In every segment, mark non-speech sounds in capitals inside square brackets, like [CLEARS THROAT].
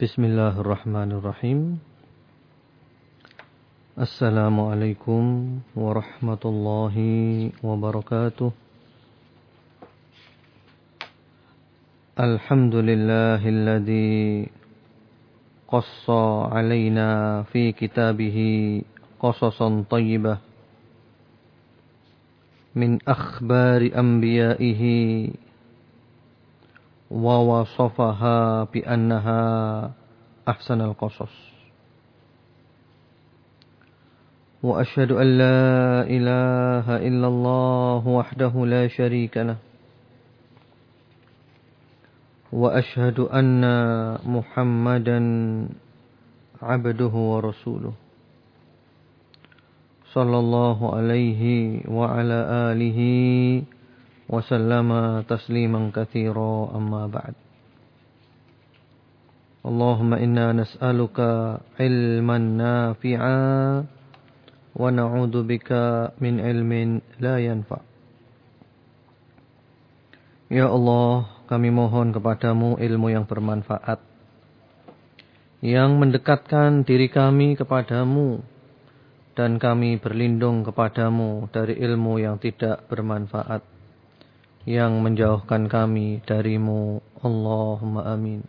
Bismillahirrahmanirrahim. Assalamualaikum warahmatullahi wabarakatuh. Alhamdulillahilladzi qassa alaina fi kitabih qasasan tayyibah min akhbari anbiya'ihi ووصفها بأنها أحسن القصص. وأشهد أن لا إله إلا الله وحده لا شريك له. وأشهد أن محمدا عبده ورسوله. صلى الله عليه وعلى آله وسلم تسليما كثيرا أما بعد اللهم إنا نسألك علما نافعا ونعوذ بك من علم لا ينفع Ya Allah, kami mohon kepadamu ilmu yang bermanfaat. Yang mendekatkan diri kami kepadamu. Dan kami berlindung kepadamu dari ilmu yang tidak bermanfaat yang menjauhkan kami darimu. Allahumma amin.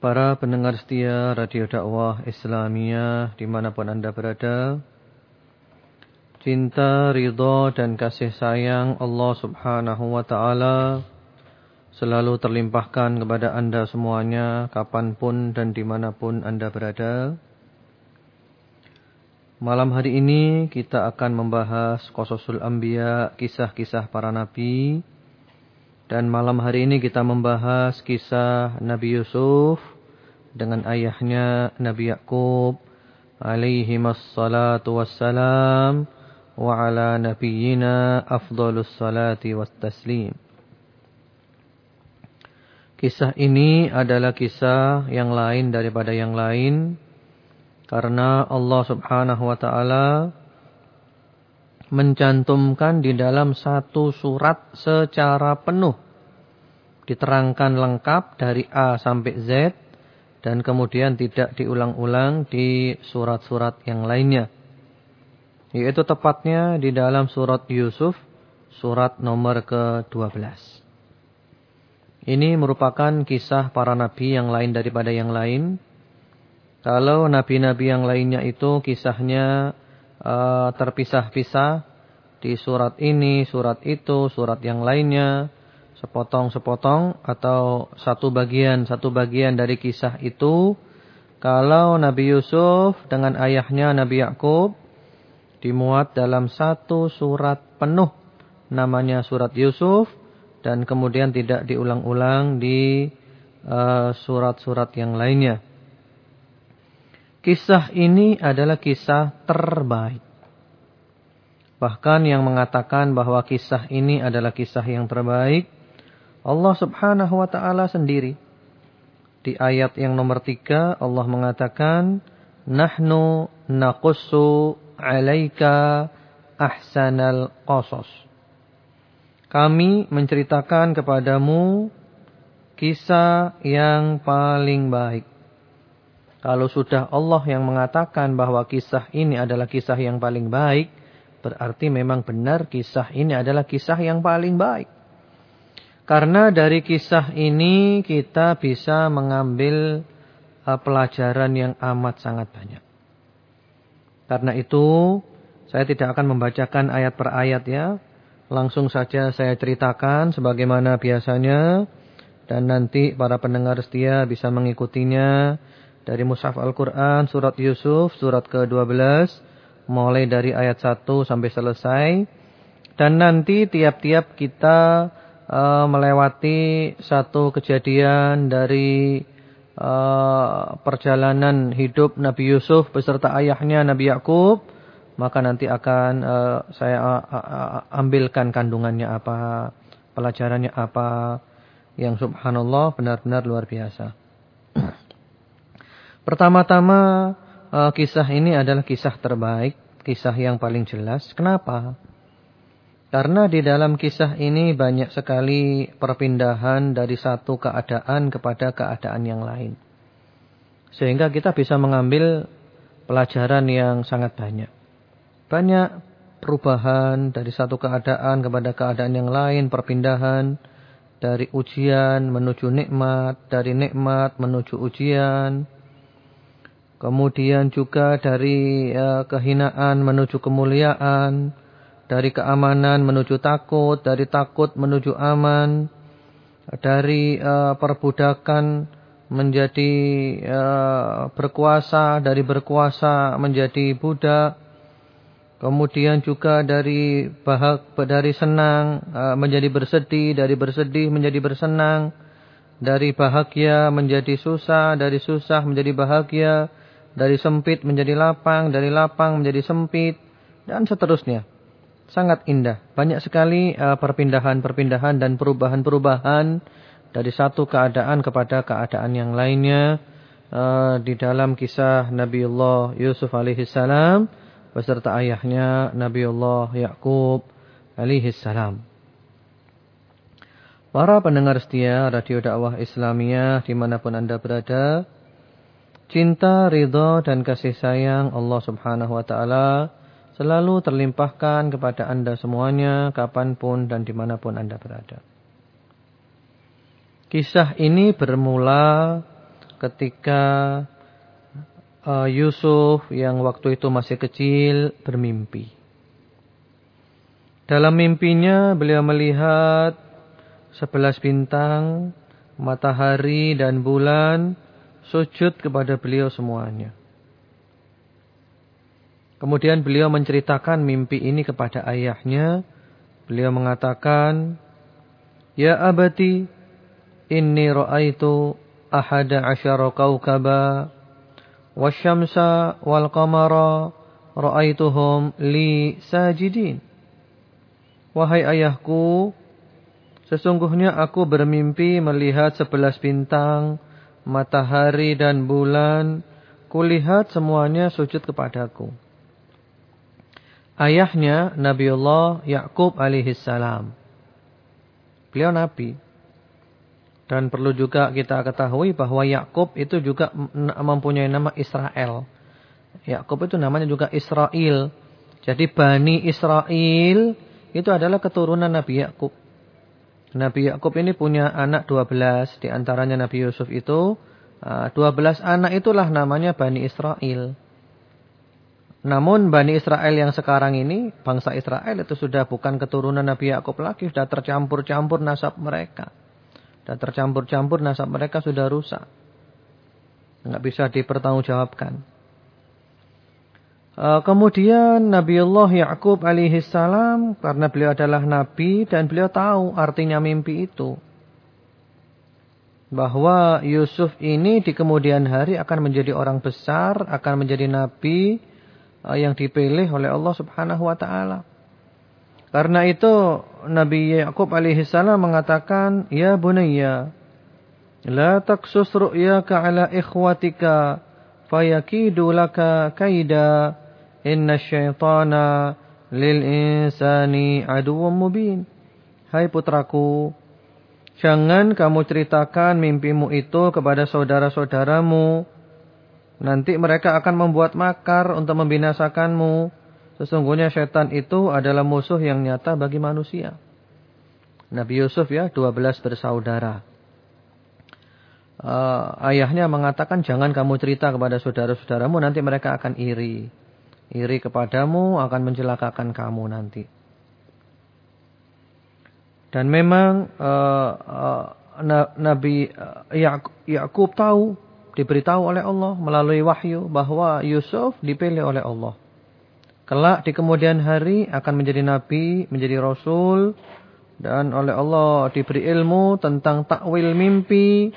Para pendengar setia Radio Dakwah Islamiyah di mana pun anda berada. Cinta, ridho dan kasih sayang Allah subhanahu wa ta'ala selalu terlimpahkan kepada anda semuanya kapan pun dan di mana pun anda berada. Malam hari ini kita akan membahas Qososul Anbiya, kisah-kisah para nabi. Dan malam hari ini kita membahas kisah Nabi Yusuf dengan ayahnya Nabi Yakub alaihi wassalatu wassalam wa ala nabiyyina afdalus salati wastaslim. Kisah ini adalah kisah yang lain daripada yang lain karena Allah subhanahu wa ta'ala mencantumkan di dalam satu surat secara penuh. Diterangkan lengkap dari A sampai Z. Dan kemudian tidak diulang-ulang di surat-surat yang lainnya. Yaitu tepatnya di dalam surat Yusuf, surat nomor ke-12. Ini merupakan kisah para nabi yang lain daripada yang lain kalau nabi-nabi yang lainnya itu kisahnya uh, terpisah-pisah di surat ini, surat itu, surat yang lainnya, sepotong-sepotong atau satu bagian, satu bagian dari kisah itu. Kalau Nabi Yusuf dengan ayahnya Nabi Yakub dimuat dalam satu surat penuh namanya surat Yusuf dan kemudian tidak diulang-ulang di eh, surat-surat uh, yang lainnya. Kisah ini adalah kisah terbaik. Bahkan yang mengatakan bahwa kisah ini adalah kisah yang terbaik. Allah subhanahu wa ta'ala sendiri. Di ayat yang nomor tiga Allah mengatakan. Nahnu naqussu alaika ahsanal qasas. Kami menceritakan kepadamu kisah yang paling baik. Kalau sudah Allah yang mengatakan bahwa kisah ini adalah kisah yang paling baik, berarti memang benar kisah ini adalah kisah yang paling baik. Karena dari kisah ini kita bisa mengambil uh, pelajaran yang amat sangat banyak. Karena itu saya tidak akan membacakan ayat per ayat ya. Langsung saja saya ceritakan sebagaimana biasanya. Dan nanti para pendengar setia bisa mengikutinya dari Mushaf Al-Quran surat Yusuf surat ke-12 mulai dari ayat 1 sampai selesai. Dan nanti tiap-tiap kita uh, melewati satu kejadian dari uh, perjalanan hidup Nabi Yusuf beserta ayahnya Nabi Yakub maka nanti akan uh, saya uh, uh, ambilkan kandungannya apa pelajarannya apa yang subhanallah benar-benar luar biasa Pertama-tama uh, kisah ini adalah kisah terbaik, kisah yang paling jelas. Kenapa? Karena di dalam kisah ini banyak sekali perpindahan dari satu keadaan kepada keadaan yang lain. Sehingga kita bisa mengambil pelajaran yang sangat banyak. Banyak perubahan dari satu keadaan kepada keadaan yang lain, perpindahan dari ujian menuju nikmat, dari nikmat menuju ujian. Kemudian juga dari uh, kehinaan menuju kemuliaan dari keamanan menuju takut, dari takut menuju aman, dari uh, perbudakan menjadi uh, berkuasa, dari berkuasa menjadi budak, kemudian juga dari bahag, dari senang menjadi bersedih, dari bersedih menjadi bersenang, dari bahagia menjadi susah, dari susah menjadi bahagia, dari sempit menjadi lapang, dari lapang menjadi sempit, dan seterusnya sangat indah. Banyak sekali uh, perpindahan-perpindahan dan perubahan-perubahan dari satu keadaan kepada keadaan yang lainnya uh, di dalam kisah Nabiullah Yusuf alaihissalam beserta ayahnya Nabiullah Yakub alaihissalam. Para pendengar setia Radio Dakwah Islamiyah di mana pun anda berada, cinta, ridho dan kasih sayang Allah Subhanahu Wa Taala selalu terlimpahkan kepada anda semuanya, kapan pun dan di mana pun anda berada. Kisah ini bermula ketika uh, Yusuf yang waktu itu masih kecil bermimpi. Dalam mimpinya beliau melihat sebelas bintang, matahari dan bulan sujud kepada beliau semuanya. Kemudian beliau menceritakan mimpi ini kepada ayahnya. Beliau mengatakan, Ya abati, inni ra'aitu ahada asyara kawkaba, wasyamsa wal qamara, ra'aituhum li sajidin. Wahai ayahku, sesungguhnya aku bermimpi melihat sebelas bintang, matahari dan bulan, kulihat semuanya sujud kepadaku ayahnya Nabiullah Yakub alaihissalam. Beliau nabi. Dan perlu juga kita ketahui bahwa Yakub itu juga mempunyai nama Israel. Yakub itu namanya juga Israel. Jadi Bani Israel itu adalah keturunan Nabi Yakub. Nabi Yakub ini punya anak 12. Di antaranya Nabi Yusuf itu. 12 ah, anak itulah namanya Bani Israel. Namun Bani Israel yang sekarang ini, bangsa Israel itu sudah bukan keturunan Nabi Yakub lagi, sudah tercampur-campur nasab mereka. Sudah tercampur-campur nasab mereka sudah rusak. Enggak bisa dipertanggungjawabkan. Uh, kemudian Nabiullah Yakub alaihi salam karena beliau adalah nabi dan beliau tahu artinya mimpi itu. Bahwa Yusuf ini di kemudian hari akan menjadi orang besar, akan menjadi nabi Eh, yang dipilih oleh Allah Subhanahu wa taala. Karena itu Nabi Yakub alaihi salam mengatakan, "Ya bunayya, la taqsus ru'yaka ala ikhwatika fayakidu laka kaida. Inna syaitana lil insani aduwwum mubin." Hai putraku, jangan kamu ceritakan mimpimu itu kepada saudara-saudaramu Nanti mereka akan membuat makar untuk membinasakanmu. Sesungguhnya setan itu adalah musuh yang nyata bagi manusia. Nabi Yusuf ya 12 bersaudara. Uh, ayahnya mengatakan jangan kamu cerita kepada saudara-saudaramu nanti mereka akan iri. Iri kepadamu akan mencelakakan kamu nanti. Dan memang uh, uh, Nabi Yakub tahu diberitahu oleh Allah melalui wahyu bahwa Yusuf dipilih oleh Allah. Kelak di kemudian hari akan menjadi nabi, menjadi rasul dan oleh Allah diberi ilmu tentang takwil mimpi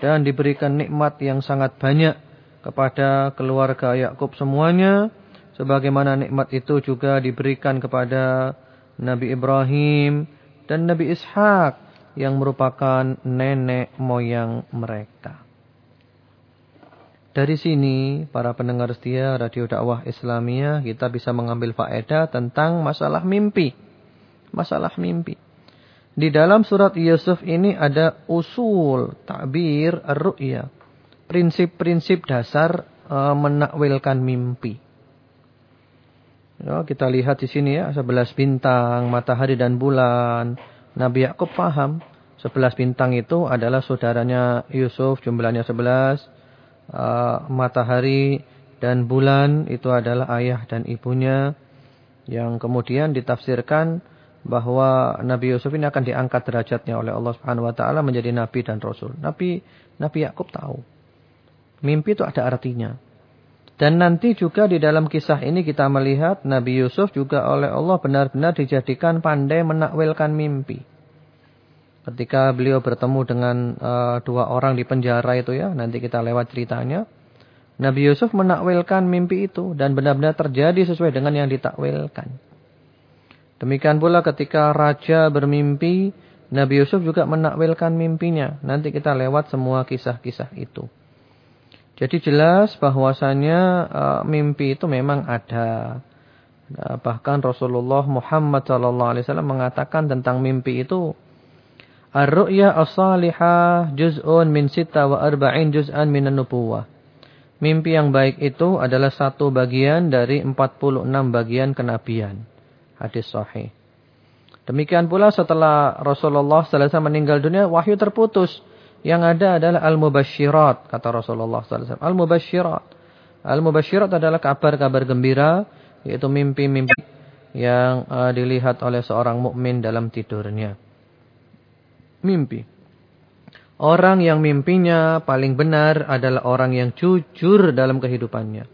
dan diberikan nikmat yang sangat banyak kepada keluarga Yakub semuanya sebagaimana nikmat itu juga diberikan kepada Nabi Ibrahim dan Nabi Ishak yang merupakan nenek moyang mereka. Dari sini, para pendengar setia Radio Dakwah Islamiyah, kita bisa mengambil faedah tentang masalah mimpi. masalah mimpi. Di dalam surat Yusuf ini ada usul, takbir, ar-ru'ya. Prinsip-prinsip dasar e, menakwilkan mimpi. Ya, kita lihat di sini ya, sebelas bintang, matahari dan bulan. Nabi Yakub paham, sebelas bintang itu adalah saudaranya Yusuf, jumlahnya sebelas. E, matahari dan bulan itu adalah ayah dan ibunya. Yang kemudian ditafsirkan bahwa Nabi Yusuf ini akan diangkat derajatnya oleh Allah Subhanahu wa taala menjadi nabi dan rasul. Nabi Nabi Yakub tahu. Mimpi itu ada artinya. Dan nanti juga di dalam kisah ini kita melihat Nabi Yusuf juga oleh Allah benar-benar dijadikan pandai menakwilkan mimpi. Ketika beliau bertemu dengan uh, dua orang di penjara itu ya, nanti kita lewat ceritanya. Nabi Yusuf menakwilkan mimpi itu dan benar-benar terjadi sesuai dengan yang ditakwilkan. Demikian pula ketika raja bermimpi, Nabi Yusuf juga menakwilkan mimpinya. Nanti kita lewat semua kisah-kisah itu. Jadi jelas bahwasanya uh, mimpi itu memang ada. Uh, bahkan Rasulullah Muhammad SAW mengatakan tentang mimpi itu Ar-ru'ya as-salihah juz'un min sita wa arba'in juz'an minan nubuwah. Mimpi yang baik itu adalah satu bagian dari 46 bagian kenabian. Hadis sahih. Demikian pula setelah Rasulullah SAW meninggal dunia, wahyu terputus. Yang ada adalah al-mubasyirat, kata Rasulullah SAW. Al-mubasyirat. Al-mubasyirat adalah kabar-kabar gembira, yaitu mimpi-mimpi yang uh, dilihat oleh seorang mukmin dalam tidurnya. Mimpi. Orang yang mimpinya paling benar adalah orang yang jujur dalam kehidupannya.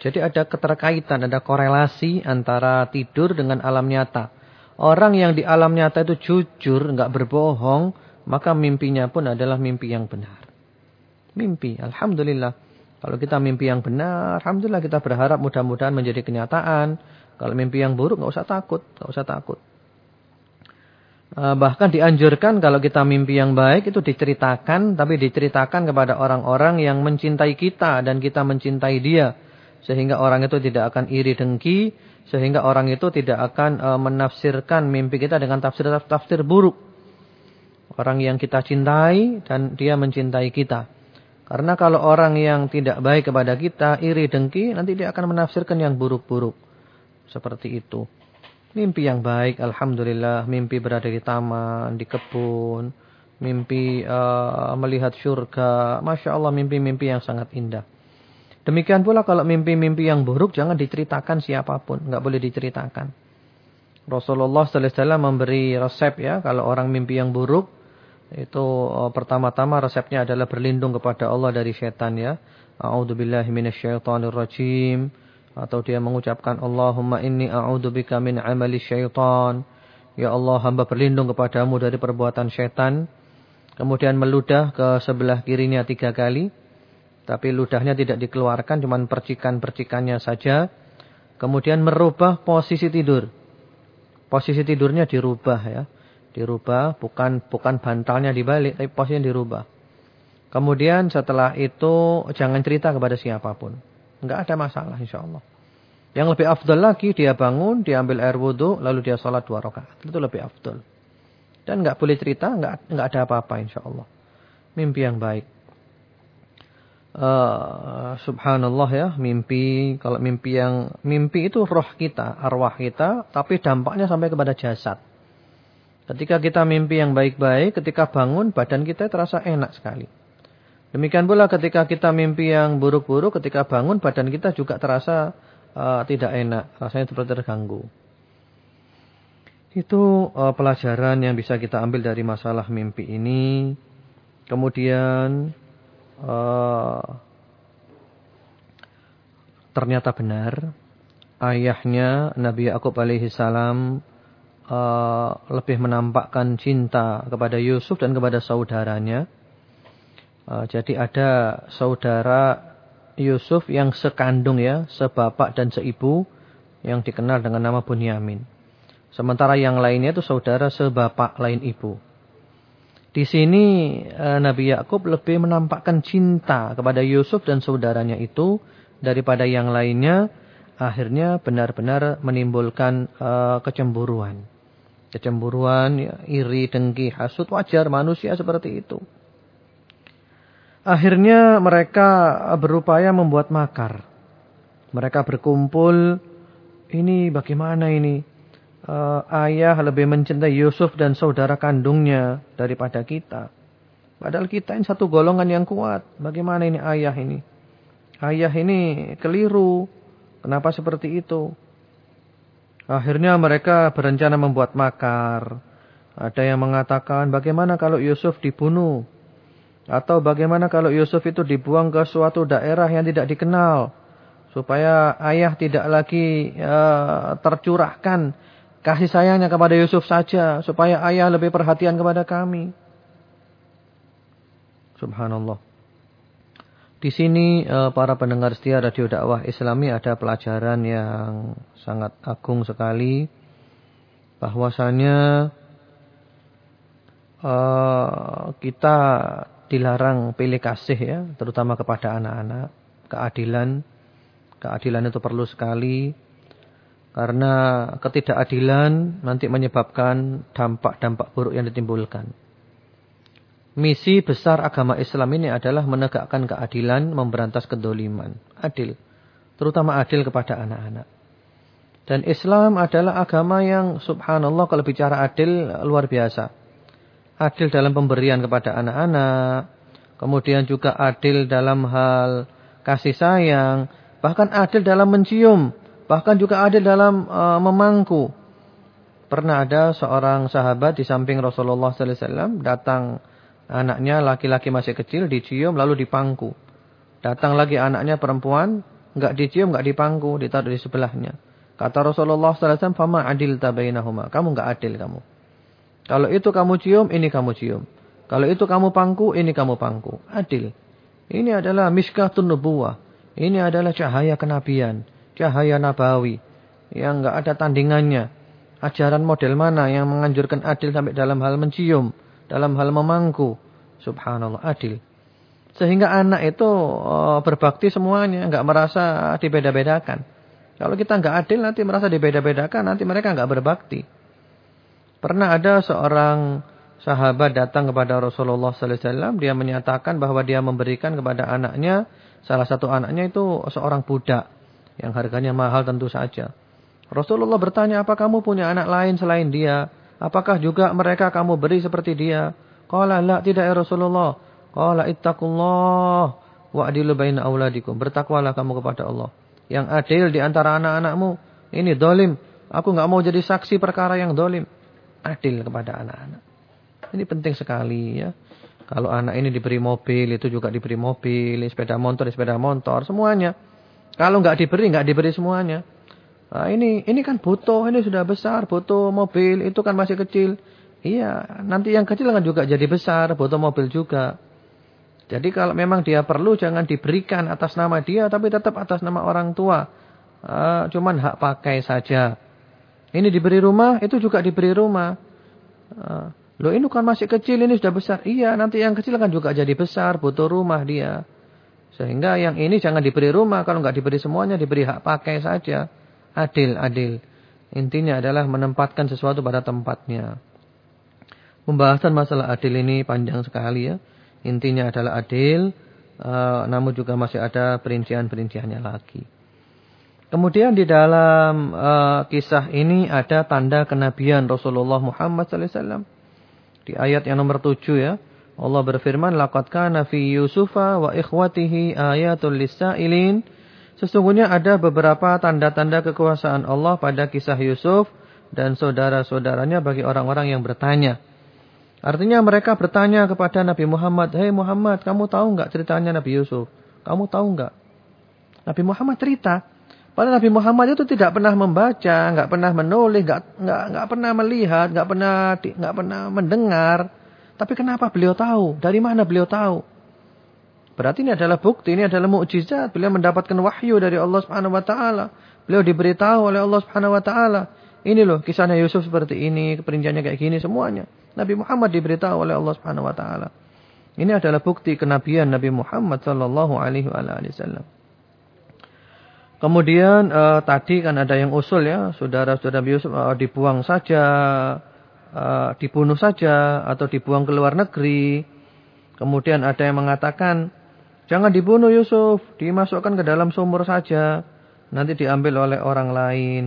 Jadi ada keterkaitan, ada korelasi antara tidur dengan alam nyata. Orang yang di alam nyata itu jujur, enggak berbohong, maka mimpinya pun adalah mimpi yang benar. Mimpi, Alhamdulillah. Kalau kita mimpi yang benar, Alhamdulillah kita berharap mudah-mudahan menjadi kenyataan. Kalau mimpi yang buruk, enggak usah takut, enggak usah takut. Eh, bahkan dianjurkan kalau kita mimpi yang baik itu diceritakan, tapi diceritakan kepada orang-orang yang mencintai kita dan kita mencintai dia sehingga orang itu tidak akan iri dengki, sehingga orang itu tidak akan e, menafsirkan mimpi kita dengan tafsir-tafsir buruk. Orang yang kita cintai dan dia mencintai kita. Karena kalau orang yang tidak baik kepada kita, iri dengki, nanti dia akan menafsirkan yang buruk-buruk. Seperti itu. Mimpi yang baik, Alhamdulillah. Mimpi berada di taman, di kebun. Mimpi uh, melihat syurga. Masya Allah mimpi-mimpi yang sangat indah. Demikian pula kalau mimpi-mimpi yang buruk jangan diceritakan siapa pun, nggak boleh diceritakan. Rasulullah wasallam memberi resep ya kalau orang mimpi yang buruk itu uh, pertama-tama resepnya adalah berlindung kepada Allah dari setan ya. A'udzubillahi minasyaitonirrajim atau dia mengucapkan Allahumma inni a'udzubika min amali syaitan. Ya Allah hamba berlindung kepadamu dari perbuatan setan. Kemudian meludah ke sebelah kirinya tiga kali. Tapi ludahnya tidak dikeluarkan, cuma percikan-percikannya saja. Kemudian merubah posisi tidur. Posisi tidurnya dirubah ya. Dirubah, bukan bukan bantalnya dibalik, tapi posisinya dirubah. Kemudian setelah itu jangan cerita kepada siapa pun. Enggak ada masalah insya Allah. Yang lebih afdal lagi dia bangun, dia ambil air wudhu, lalu dia sholat dua rakaat. Itu lebih afdal. Dan enggak boleh cerita, enggak, enggak ada apa-apa insya Allah. Mimpi yang baik. Uh, subhanallah ya, mimpi. Kalau mimpi yang mimpi itu roh kita, arwah kita, tapi dampaknya sampai kepada jasad. Ketika kita mimpi yang baik-baik, ketika bangun badan kita terasa enak sekali. Demikian pula ketika kita mimpi yang buruk-buruk, ketika bangun badan kita juga terasa uh, tidak enak, rasanya seperti terganggu. Itu uh, pelajaran yang bisa kita ambil dari masalah mimpi ini. Kemudian uh, ternyata benar ayahnya Nabi Yakub alaihi salam uh, lebih menampakkan cinta kepada Yusuf dan kepada saudaranya. Uh, jadi ada saudara Yusuf yang sekandung ya, sebapak dan seibu yang dikenal dengan nama Bunyamin. Sementara yang lainnya itu saudara sebapak lain ibu. Di sini eh, Nabi Yakub lebih menampakkan cinta kepada Yusuf dan saudaranya itu daripada yang lainnya. Akhirnya benar-benar menimbulkan uh, kecemburuan. Kecemburuan, ya, iri, dengki, hasut wajar manusia seperti itu. Akhirnya mereka berupaya membuat makar. Mereka berkumpul, ini bagaimana ini? Uh, ayah lebih mencintai Yusuf dan saudara kandungnya daripada kita. Padahal kita ini satu golongan yang kuat. Bagaimana ini ayah ini? Ayah ini keliru. Kenapa seperti itu? Akhirnya mereka berencana membuat makar. Ada yang mengatakan bagaimana kalau Yusuf dibunuh. Atau bagaimana kalau Yusuf itu dibuang ke suatu daerah yang tidak dikenal. Supaya ayah tidak lagi uh, tercurahkan kasih sayangnya kepada Yusuf saja. Supaya ayah lebih perhatian kepada kami. Subhanallah. Di sini eh, para pendengar setia Radio Dakwah Islami ada pelajaran yang sangat agung sekali bahwasanya eh, kita dilarang pilih kasih ya, terutama kepada anak-anak. Keadilan, keadilan itu perlu sekali karena ketidakadilan nanti menyebabkan dampak-dampak buruk yang ditimbulkan. Misi besar agama Islam ini adalah menegakkan keadilan, memberantas kedoliman. Adil. Terutama adil kepada anak-anak. Dan Islam adalah agama yang subhanallah kalau bicara adil luar biasa. Adil dalam pemberian kepada anak-anak. Kemudian juga adil dalam hal kasih sayang. Bahkan adil dalam mencium. Bahkan juga adil dalam uh, memangku. Pernah ada seorang sahabat di samping Rasulullah SAW datang Anaknya laki-laki masih kecil dicium lalu dipangku. Datang lagi anaknya perempuan, enggak dicium, enggak dipangku, ditaruh di sebelahnya. Kata Rasulullah SAW, "Fama adil tabainahuma." Kamu enggak adil kamu. Kalau itu kamu cium, ini kamu cium. Kalau itu kamu pangku, ini kamu pangku. Adil. Ini adalah miskatun nubuwah. Ini adalah cahaya kenabian, cahaya nabawi yang enggak ada tandingannya. Ajaran model mana yang menganjurkan adil sampai dalam hal mencium? Dalam hal memangku. Subhanallah, adil. Sehingga anak itu oh, berbakti semuanya, enggak merasa dibeda-bedakan. Kalau kita enggak adil nanti merasa dibeda-bedakan, nanti mereka enggak berbakti. Pernah ada seorang sahabat datang kepada Rasulullah sallallahu alaihi wasallam, dia menyatakan bahwa dia memberikan kepada anaknya, salah satu anaknya itu seorang budak yang harganya mahal tentu saja. Rasulullah bertanya, "Apa kamu punya anak lain selain dia?" Apakah juga mereka kamu beri seperti dia? Qala la tidak ya Rasulullah. Qala ittaqullah wa'dilu baina auladikum. Bertakwalah kamu kepada Allah. Yang adil di antara anak-anakmu. Ini dolim. Aku nggak mau jadi saksi perkara yang dolim. Adil kepada anak-anak. Ini penting sekali ya. Kalau anak ini diberi mobil, itu juga diberi mobil, sepeda motor, sepeda motor, semuanya. Kalau nggak diberi, nggak diberi semuanya. Nah, ini ini kan butuh, ini sudah besar, butuh mobil, itu kan masih kecil. Iya, nanti yang kecil kan juga jadi besar, butuh mobil juga. Jadi kalau memang dia perlu jangan diberikan atas nama dia tapi tetap atas nama orang tua. Uh, cuman hak pakai saja. Ini diberi rumah, itu juga diberi rumah. Uh, loh ini kan masih kecil, ini sudah besar. Iya, nanti yang kecil kan juga jadi besar, butuh rumah dia. Sehingga yang ini jangan diberi rumah, kalau nggak diberi semuanya, diberi hak pakai saja. Adil, adil. Intinya adalah menempatkan sesuatu pada tempatnya. Pembahasan masalah adil ini panjang sekali ya. Intinya adalah adil, uh, namun juga masih ada perincian-perinciannya lagi. Kemudian di dalam uh, kisah ini ada tanda kenabian Rasulullah Muhammad SAW. Di ayat yang nomor 7 ya. Allah berfirman, "Laqad kana fi Yusufa wa ikhwatihi ayatul lisailin." Sesungguhnya ada beberapa tanda-tanda kekuasaan Allah pada kisah Yusuf dan saudara-saudaranya bagi orang-orang yang bertanya. Artinya mereka bertanya kepada Nabi Muhammad, Hei Muhammad, kamu tahu enggak ceritanya Nabi Yusuf? Kamu tahu enggak? Nabi Muhammad cerita. Padahal Nabi Muhammad itu tidak pernah membaca, enggak pernah menulis, enggak enggak enggak pernah melihat, enggak pernah enggak pernah mendengar. Tapi kenapa beliau tahu? Dari mana beliau tahu? Berarti ini adalah bukti, ini adalah mukjizat. Beliau mendapatkan wahyu dari Allah Subhanahu wa taala. Beliau diberitahu oleh Allah Subhanahu wa taala. Ini loh kisahnya Yusuf seperti ini, perinciannya kayak gini semuanya. Nabi Muhammad diberitahu oleh Allah Subhanahu wa taala. Ini adalah bukti kenabian Nabi Muhammad sallallahu alaihi wasallam. Kemudian uh, tadi kan ada yang usul ya, saudara-saudara Yusuf uh, dibuang saja uh, dibunuh saja atau dibuang ke luar negeri. Kemudian ada yang mengatakan, jangan dibunuh Yusuf, dimasukkan ke dalam sumur saja, nanti diambil oleh orang lain.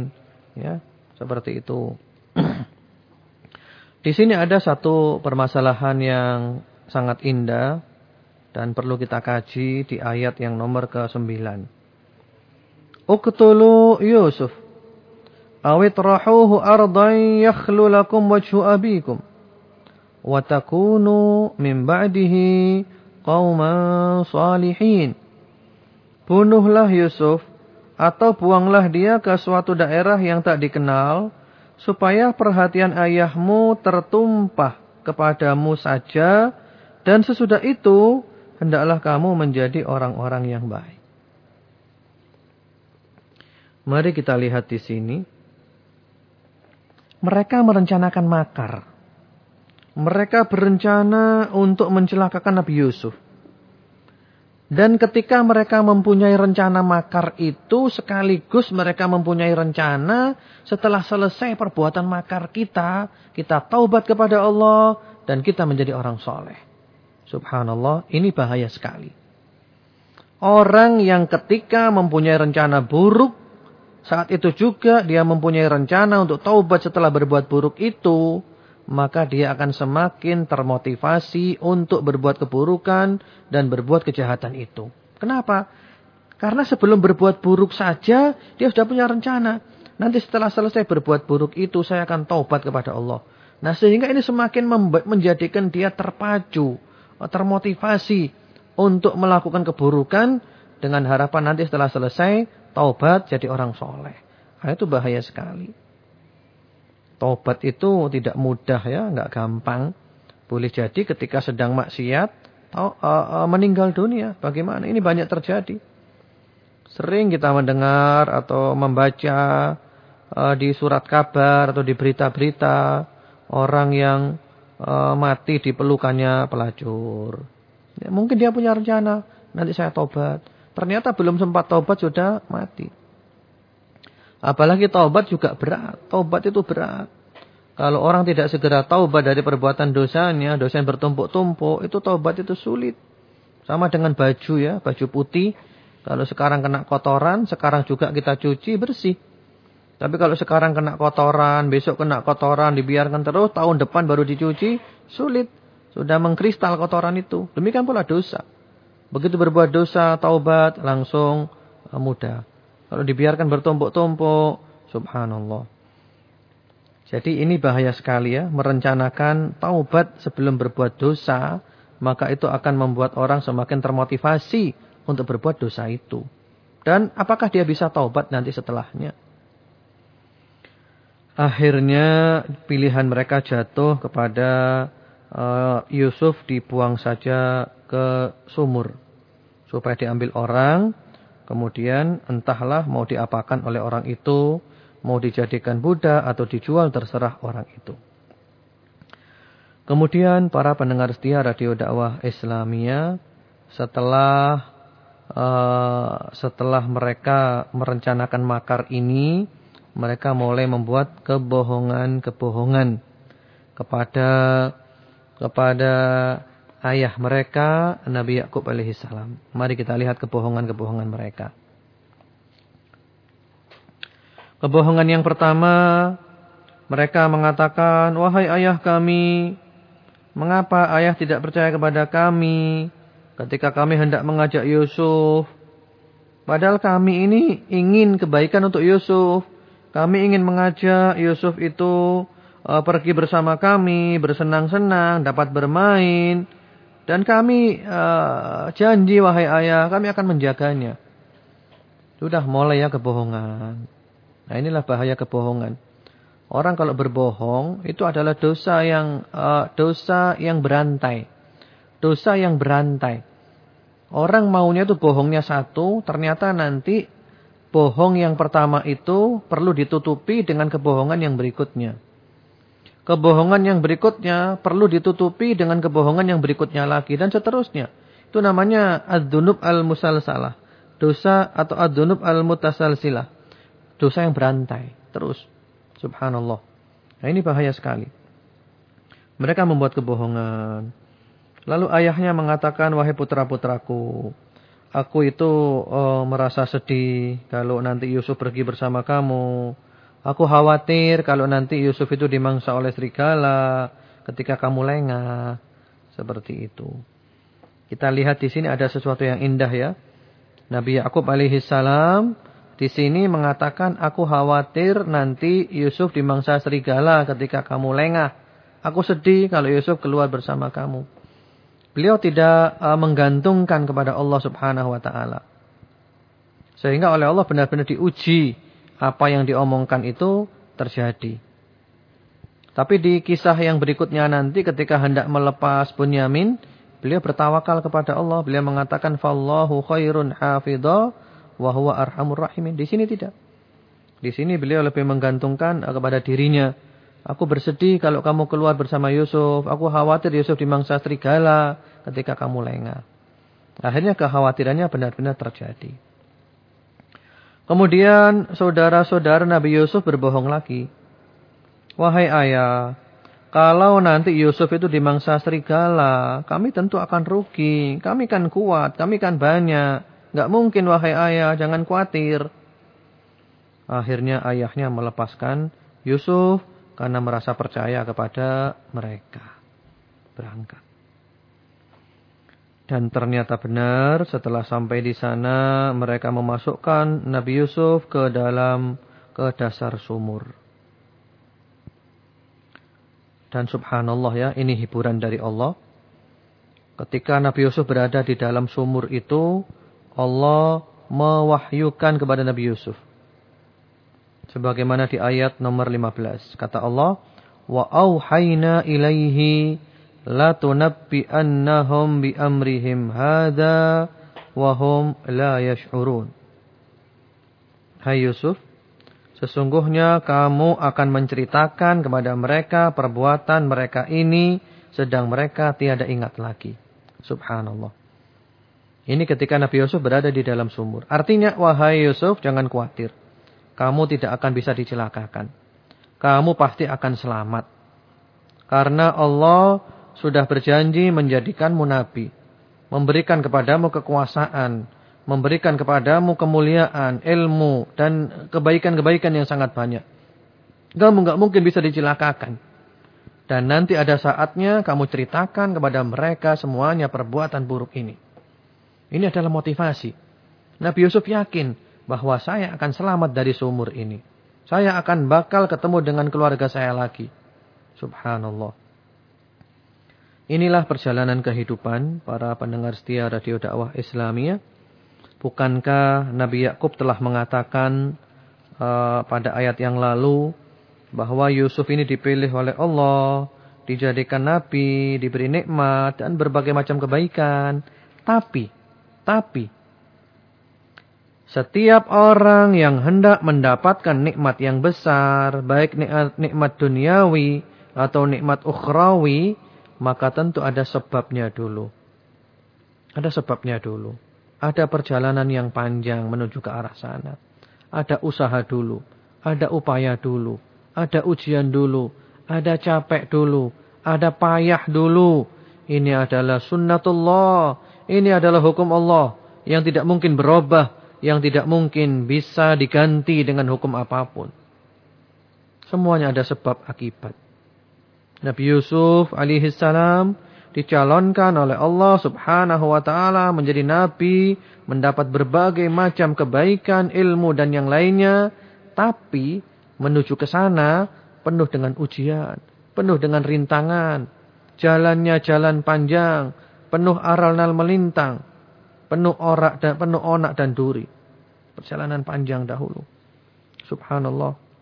Ya, seperti itu. [CLEARS THROAT] Di sini ada satu permasalahan yang sangat indah dan perlu kita kaji di ayat yang nomor ke-9. Uqtulu Yusuf awit rahuhu ardan yakhlu lakum wajhu abikum wa takunu min ba'dihi qauman salihin. Bunuhlah Yusuf atau buanglah dia ke suatu daerah yang tak dikenal supaya perhatian ayahmu tertumpah kepadamu saja dan sesudah itu hendaklah kamu menjadi orang-orang yang baik. Mari kita lihat di sini. Mereka merencanakan makar. Mereka berencana untuk mencelakakan Nabi Yusuf. Dan ketika mereka mempunyai rencana makar itu, sekaligus mereka mempunyai rencana setelah selesai perbuatan makar kita, kita taubat kepada Allah, dan kita menjadi orang soleh. Subhanallah, ini bahaya sekali. Orang yang ketika mempunyai rencana buruk, saat itu juga dia mempunyai rencana untuk taubat setelah berbuat buruk itu, maka dia akan semakin termotivasi untuk berbuat keburukan dan berbuat kejahatan itu. Kenapa? Karena sebelum berbuat buruk saja, dia sudah punya rencana. Nanti setelah selesai berbuat buruk itu, saya akan taubat kepada Allah. Nah sehingga ini semakin menjadikan dia terpacu, termotivasi untuk melakukan keburukan dengan harapan nanti setelah selesai, taubat jadi orang soleh. Nah, itu bahaya sekali. Tobat itu tidak mudah ya, nggak gampang. Boleh jadi ketika sedang maksiat, tau, uh, uh, meninggal dunia. Bagaimana? Ini banyak terjadi. Sering kita mendengar atau membaca uh, di surat kabar atau di berita-berita orang yang uh, mati di pelukannya pelacur. Ya, mungkin dia punya rencana, nanti saya tobat. Ternyata belum sempat tobat sudah mati. Apalagi taubat juga berat. Taubat itu berat. Kalau orang tidak segera taubat dari perbuatan dosanya, dosa yang bertumpuk-tumpuk, itu taubat itu sulit. Sama dengan baju ya, baju putih. Kalau sekarang kena kotoran, sekarang juga kita cuci bersih. Tapi kalau sekarang kena kotoran, besok kena kotoran, dibiarkan terus, tahun depan baru dicuci, sulit. Sudah mengkristal kotoran itu. Demikian pula dosa. Begitu berbuat dosa, taubat, langsung eh, mudah. Kalau dibiarkan bertumpuk-tumpuk, subhanallah. Jadi ini bahaya sekali ya, merencanakan taubat sebelum berbuat dosa, maka itu akan membuat orang semakin termotivasi untuk berbuat dosa itu. Dan apakah dia bisa taubat nanti setelahnya? Akhirnya pilihan mereka jatuh kepada uh, Yusuf dibuang saja ke sumur. Supaya diambil orang Kemudian entahlah mau diapakan oleh orang itu, mau dijadikan budak atau dijual terserah orang itu. Kemudian para pendengar setia radio dakwah Islamia setelah uh, setelah mereka merencanakan makar ini, mereka mulai membuat kebohongan-kebohongan kepada kepada ayah mereka Nabi Yakub alaihissalam. Mari kita lihat kebohongan-kebohongan mereka. Kebohongan yang pertama, mereka mengatakan, "Wahai ayah kami, mengapa ayah tidak percaya kepada kami ketika kami hendak mengajak Yusuf? Padahal kami ini ingin kebaikan untuk Yusuf. Kami ingin mengajak Yusuf itu uh, pergi bersama kami, bersenang-senang, dapat bermain." Dan kami uh, janji wahai ayah, kami akan menjaganya. Sudah mulai ya kebohongan. Nah inilah bahaya kebohongan. Orang kalau berbohong itu adalah dosa yang uh, dosa yang berantai. Dosa yang berantai. Orang maunya itu bohongnya satu, ternyata nanti bohong yang pertama itu perlu ditutupi dengan kebohongan yang berikutnya. Kebohongan yang berikutnya perlu ditutupi dengan kebohongan yang berikutnya lagi dan seterusnya. Itu namanya ad-dunub al-musalsalah. Dosa atau ad-dunub al-mutasalsilah. Dosa yang berantai terus. Subhanallah. Nah ini bahaya sekali. Mereka membuat kebohongan. Lalu ayahnya mengatakan, wahai putra-putraku, aku itu oh, merasa sedih kalau nanti Yusuf pergi bersama kamu. Aku khawatir kalau nanti Yusuf itu dimangsa oleh serigala ketika kamu lengah. Seperti itu. Kita lihat di sini ada sesuatu yang indah ya. Nabi Yakub alaihi salam di sini mengatakan aku khawatir nanti Yusuf dimangsa serigala ketika kamu lengah. Aku sedih kalau Yusuf keluar bersama kamu. Beliau tidak uh, menggantungkan kepada Allah Subhanahu wa taala. Sehingga oleh Allah benar-benar diuji apa yang diomongkan itu terjadi. Tapi di kisah yang berikutnya nanti ketika hendak melepas Bunyamin, beliau bertawakal kepada Allah. Beliau mengatakan fallahu khairun hafidha wa huwa arhamur rahimin. Di sini tidak. Di sini beliau lebih menggantungkan kepada dirinya. Aku bersedih kalau kamu keluar bersama Yusuf. Aku khawatir Yusuf dimangsa serigala ketika kamu lengah. Akhirnya kekhawatirannya benar-benar terjadi. Kemudian saudara-saudara Nabi Yusuf berbohong lagi. Wahai ayah, kalau nanti Yusuf itu dimangsa serigala, kami tentu akan rugi. Kami kan kuat, kami kan banyak. Gak mungkin wahai ayah, jangan khawatir. Akhirnya ayahnya melepaskan Yusuf karena merasa percaya kepada mereka. Berangkat. Dan ternyata benar setelah sampai di sana mereka memasukkan Nabi Yusuf ke dalam ke dasar sumur. Dan subhanallah ya, ini hiburan dari Allah. Ketika Nabi Yusuf berada di dalam sumur itu, Allah mewahyukan kepada Nabi Yusuf. Sebagaimana di ayat nomor 15. Kata Allah, Wa auhayna ilaihi la tunabbi'annahum bi amrihim hadha wa hum la yash'urun. Hai Yusuf, Sesungguhnya kamu akan menceritakan kepada mereka perbuatan mereka ini sedang mereka tiada ingat lagi. Subhanallah. Ini ketika Nabi Yusuf berada di dalam sumur. Artinya, wahai Yusuf, jangan khawatir. Kamu tidak akan bisa dicelakakan. Kamu pasti akan selamat. Karena Allah sudah berjanji menjadikanmu nabi. Memberikan kepadamu kekuasaan memberikan kepadamu kemuliaan, ilmu dan kebaikan-kebaikan yang sangat banyak. Kamu nggak mungkin bisa dicelakakan. Dan nanti ada saatnya kamu ceritakan kepada mereka semuanya perbuatan buruk ini. Ini adalah motivasi. Nabi Yusuf yakin bahwa saya akan selamat dari sumur ini. Saya akan bakal ketemu dengan keluarga saya lagi. Subhanallah. Inilah perjalanan kehidupan para pendengar setia radio dakwah Islamiyah Bukankah Nabi Yakub telah mengatakan uh, pada ayat yang lalu bahwa Yusuf ini dipilih oleh Allah, dijadikan nabi, diberi nikmat dan berbagai macam kebaikan. Tapi, tapi setiap orang yang hendak mendapatkan nikmat yang besar, baik nikmat, nikmat duniawi atau nikmat ukhrawi, maka tentu ada sebabnya dulu. Ada sebabnya dulu. Ada perjalanan yang panjang menuju ke arah sana. Ada usaha dulu. Ada upaya dulu. Ada ujian dulu. Ada capek dulu. Ada payah dulu. Ini adalah sunnatullah. Ini adalah hukum Allah. Yang tidak mungkin berubah. Yang tidak mungkin bisa diganti dengan hukum apa pun. Semuanya ada sebab akibat. Nabi Yusuf alaihissalam dicalonkan oleh Allah subhanahu wa ta'ala menjadi nabi, mendapat berbagai macam kebaikan, ilmu dan yang lainnya. Tapi menuju ke sana penuh dengan ujian, penuh dengan rintangan. Jalannya jalan panjang, penuh aral nal melintang, penuh orak dan penuh onak dan duri. Perjalanan panjang dahulu. Subhanallah.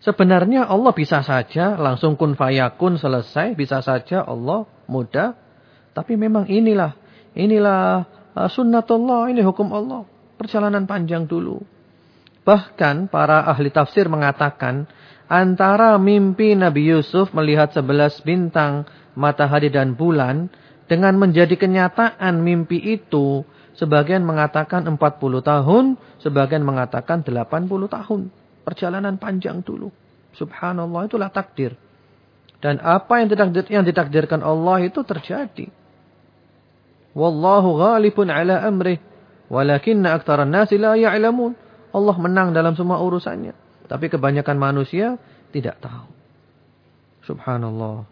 Sebenarnya Allah bisa saja langsung kun fayakun selesai. Bisa saja Allah mudah. Tapi memang inilah. Inilah uh, sunnatullah. Ini hukum Allah. Perjalanan panjang dulu. Bahkan para ahli tafsir mengatakan. Antara mimpi Nabi Yusuf melihat sebelas bintang, matahari dan bulan. Dengan menjadi kenyataan mimpi itu. Sebagian mengatakan 40 tahun. Sebagian mengatakan 80 tahun. Perjalanan panjang dulu. Subhanallah itulah takdir. Dan apa yang ditakdir, yang ditakdirkan Allah itu terjadi. Wallahu ghalibun ala amrih. Walakinna aktaran nasi la ya'lamun. Allah menang dalam semua urusannya. Tapi kebanyakan manusia tidak tahu. Subhanallah.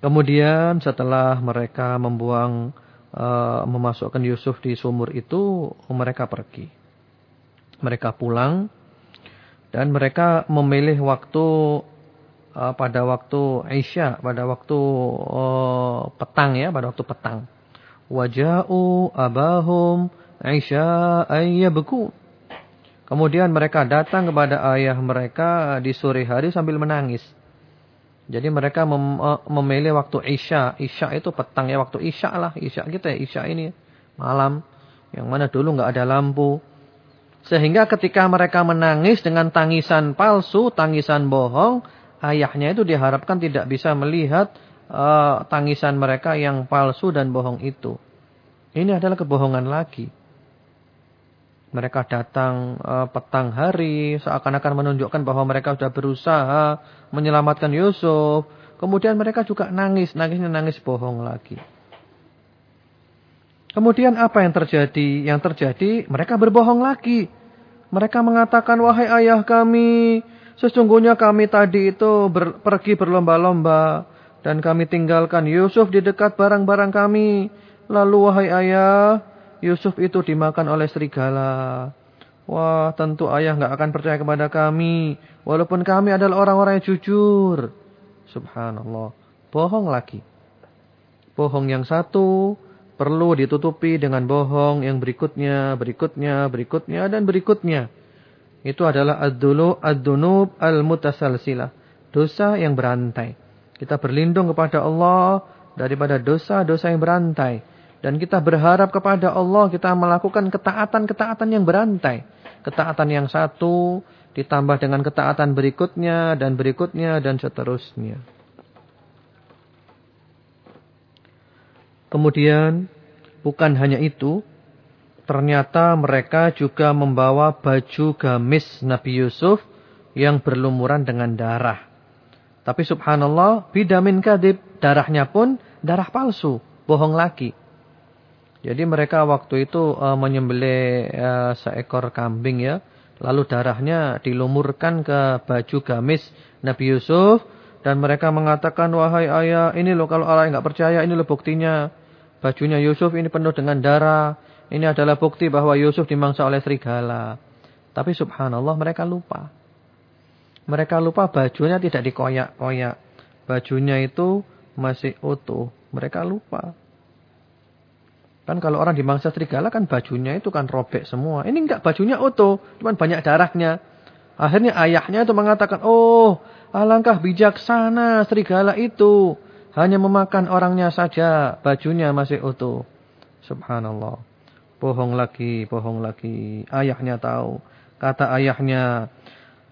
Kemudian setelah mereka membuang, uh, memasukkan Yusuf di sumur itu, mereka pergi. Mereka pulang. Dan mereka memilih waktu uh, pada waktu Isya, pada waktu uh, petang ya, pada waktu petang. Waja'u abahum Isya ayyabku. Kemudian mereka datang kepada ayah mereka di sore hari sambil menangis. Jadi mereka mem uh, memilih waktu Isya. Isya itu petang ya, waktu Isya lah. Isya kita ya, Isya ini malam. Yang mana dulu nggak ada lampu. Sehingga ketika mereka menangis dengan tangisan palsu, tangisan bohong, ayahnya itu diharapkan tidak bisa melihat uh, tangisan mereka yang palsu dan bohong itu. Ini adalah kebohongan lagi. Mereka datang uh, petang hari, seakan-akan menunjukkan bahwa mereka sudah berusaha menyelamatkan Yusuf. Kemudian mereka juga nangis, nangisnya nangis bohong lagi. Kemudian apa yang terjadi? Yang terjadi mereka berbohong lagi. Mereka mengatakan, wahai ayah kami, sesungguhnya kami tadi itu ber, pergi berlomba-lomba. Dan kami tinggalkan Yusuf di dekat barang-barang kami. Lalu wahai ayah, Yusuf itu dimakan oleh serigala. Wah, tentu ayah nggak akan percaya kepada kami. Walaupun kami adalah orang-orang yang jujur. Subhanallah. Bohong lagi. Bohong yang satu perlu ditutupi dengan bohong yang berikutnya, berikutnya, berikutnya, dan berikutnya. Itu adalah ad-dulu ad-dunub al-mutasalsilah. Dosa yang berantai. Kita berlindung kepada Allah daripada dosa-dosa yang berantai. Dan kita berharap kepada Allah kita melakukan ketaatan-ketaatan yang berantai. Ketaatan yang satu ditambah dengan ketaatan berikutnya dan berikutnya dan seterusnya. Kemudian bukan hanya itu, ternyata mereka juga membawa baju gamis Nabi Yusuf yang berlumuran dengan darah. Tapi subhanallah, bidamin kadib, darahnya pun darah palsu, bohong lagi. Jadi mereka waktu itu uh, menyembelih uh, seekor kambing ya, lalu darahnya dilumurkan ke baju gamis Nabi Yusuf dan mereka mengatakan wahai ayah, ini loh kalau Allah nggak percaya ini loh buktinya. Bajunya Yusuf ini penuh dengan darah. Ini adalah bukti bahwa Yusuf dimangsa oleh serigala. Tapi subhanallah mereka lupa. Mereka lupa bajunya tidak dikoyak-koyak. Bajunya itu masih utuh. Mereka lupa. Kan kalau orang dimangsa serigala kan bajunya itu kan robek semua. Ini enggak bajunya utuh. Cuman banyak darahnya. Akhirnya ayahnya itu mengatakan, oh alangkah bijaksana serigala itu. Hanya memakan orangnya saja, bajunya masih utuh. Subhanallah. Bohong lagi, bohong lagi. Ayahnya tahu. Kata ayahnya,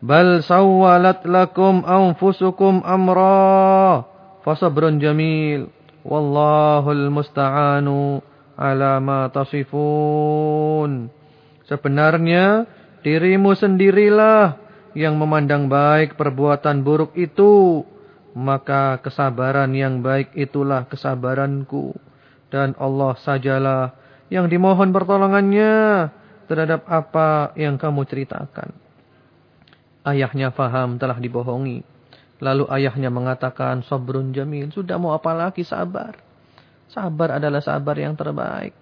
Bal sawwalat lakum anfusukum amra. Fasabrun jamil. Wallahul musta'anu ala ma tasifun. Sebenarnya dirimu sendirilah yang memandang baik perbuatan buruk itu maka kesabaran yang baik itulah kesabaranku. Dan Allah sajalah yang dimohon pertolongannya terhadap apa yang kamu ceritakan. Ayahnya faham telah dibohongi. Lalu ayahnya mengatakan, Sobrun jamil, sudah mau apa lagi sabar. Sabar adalah sabar yang terbaik.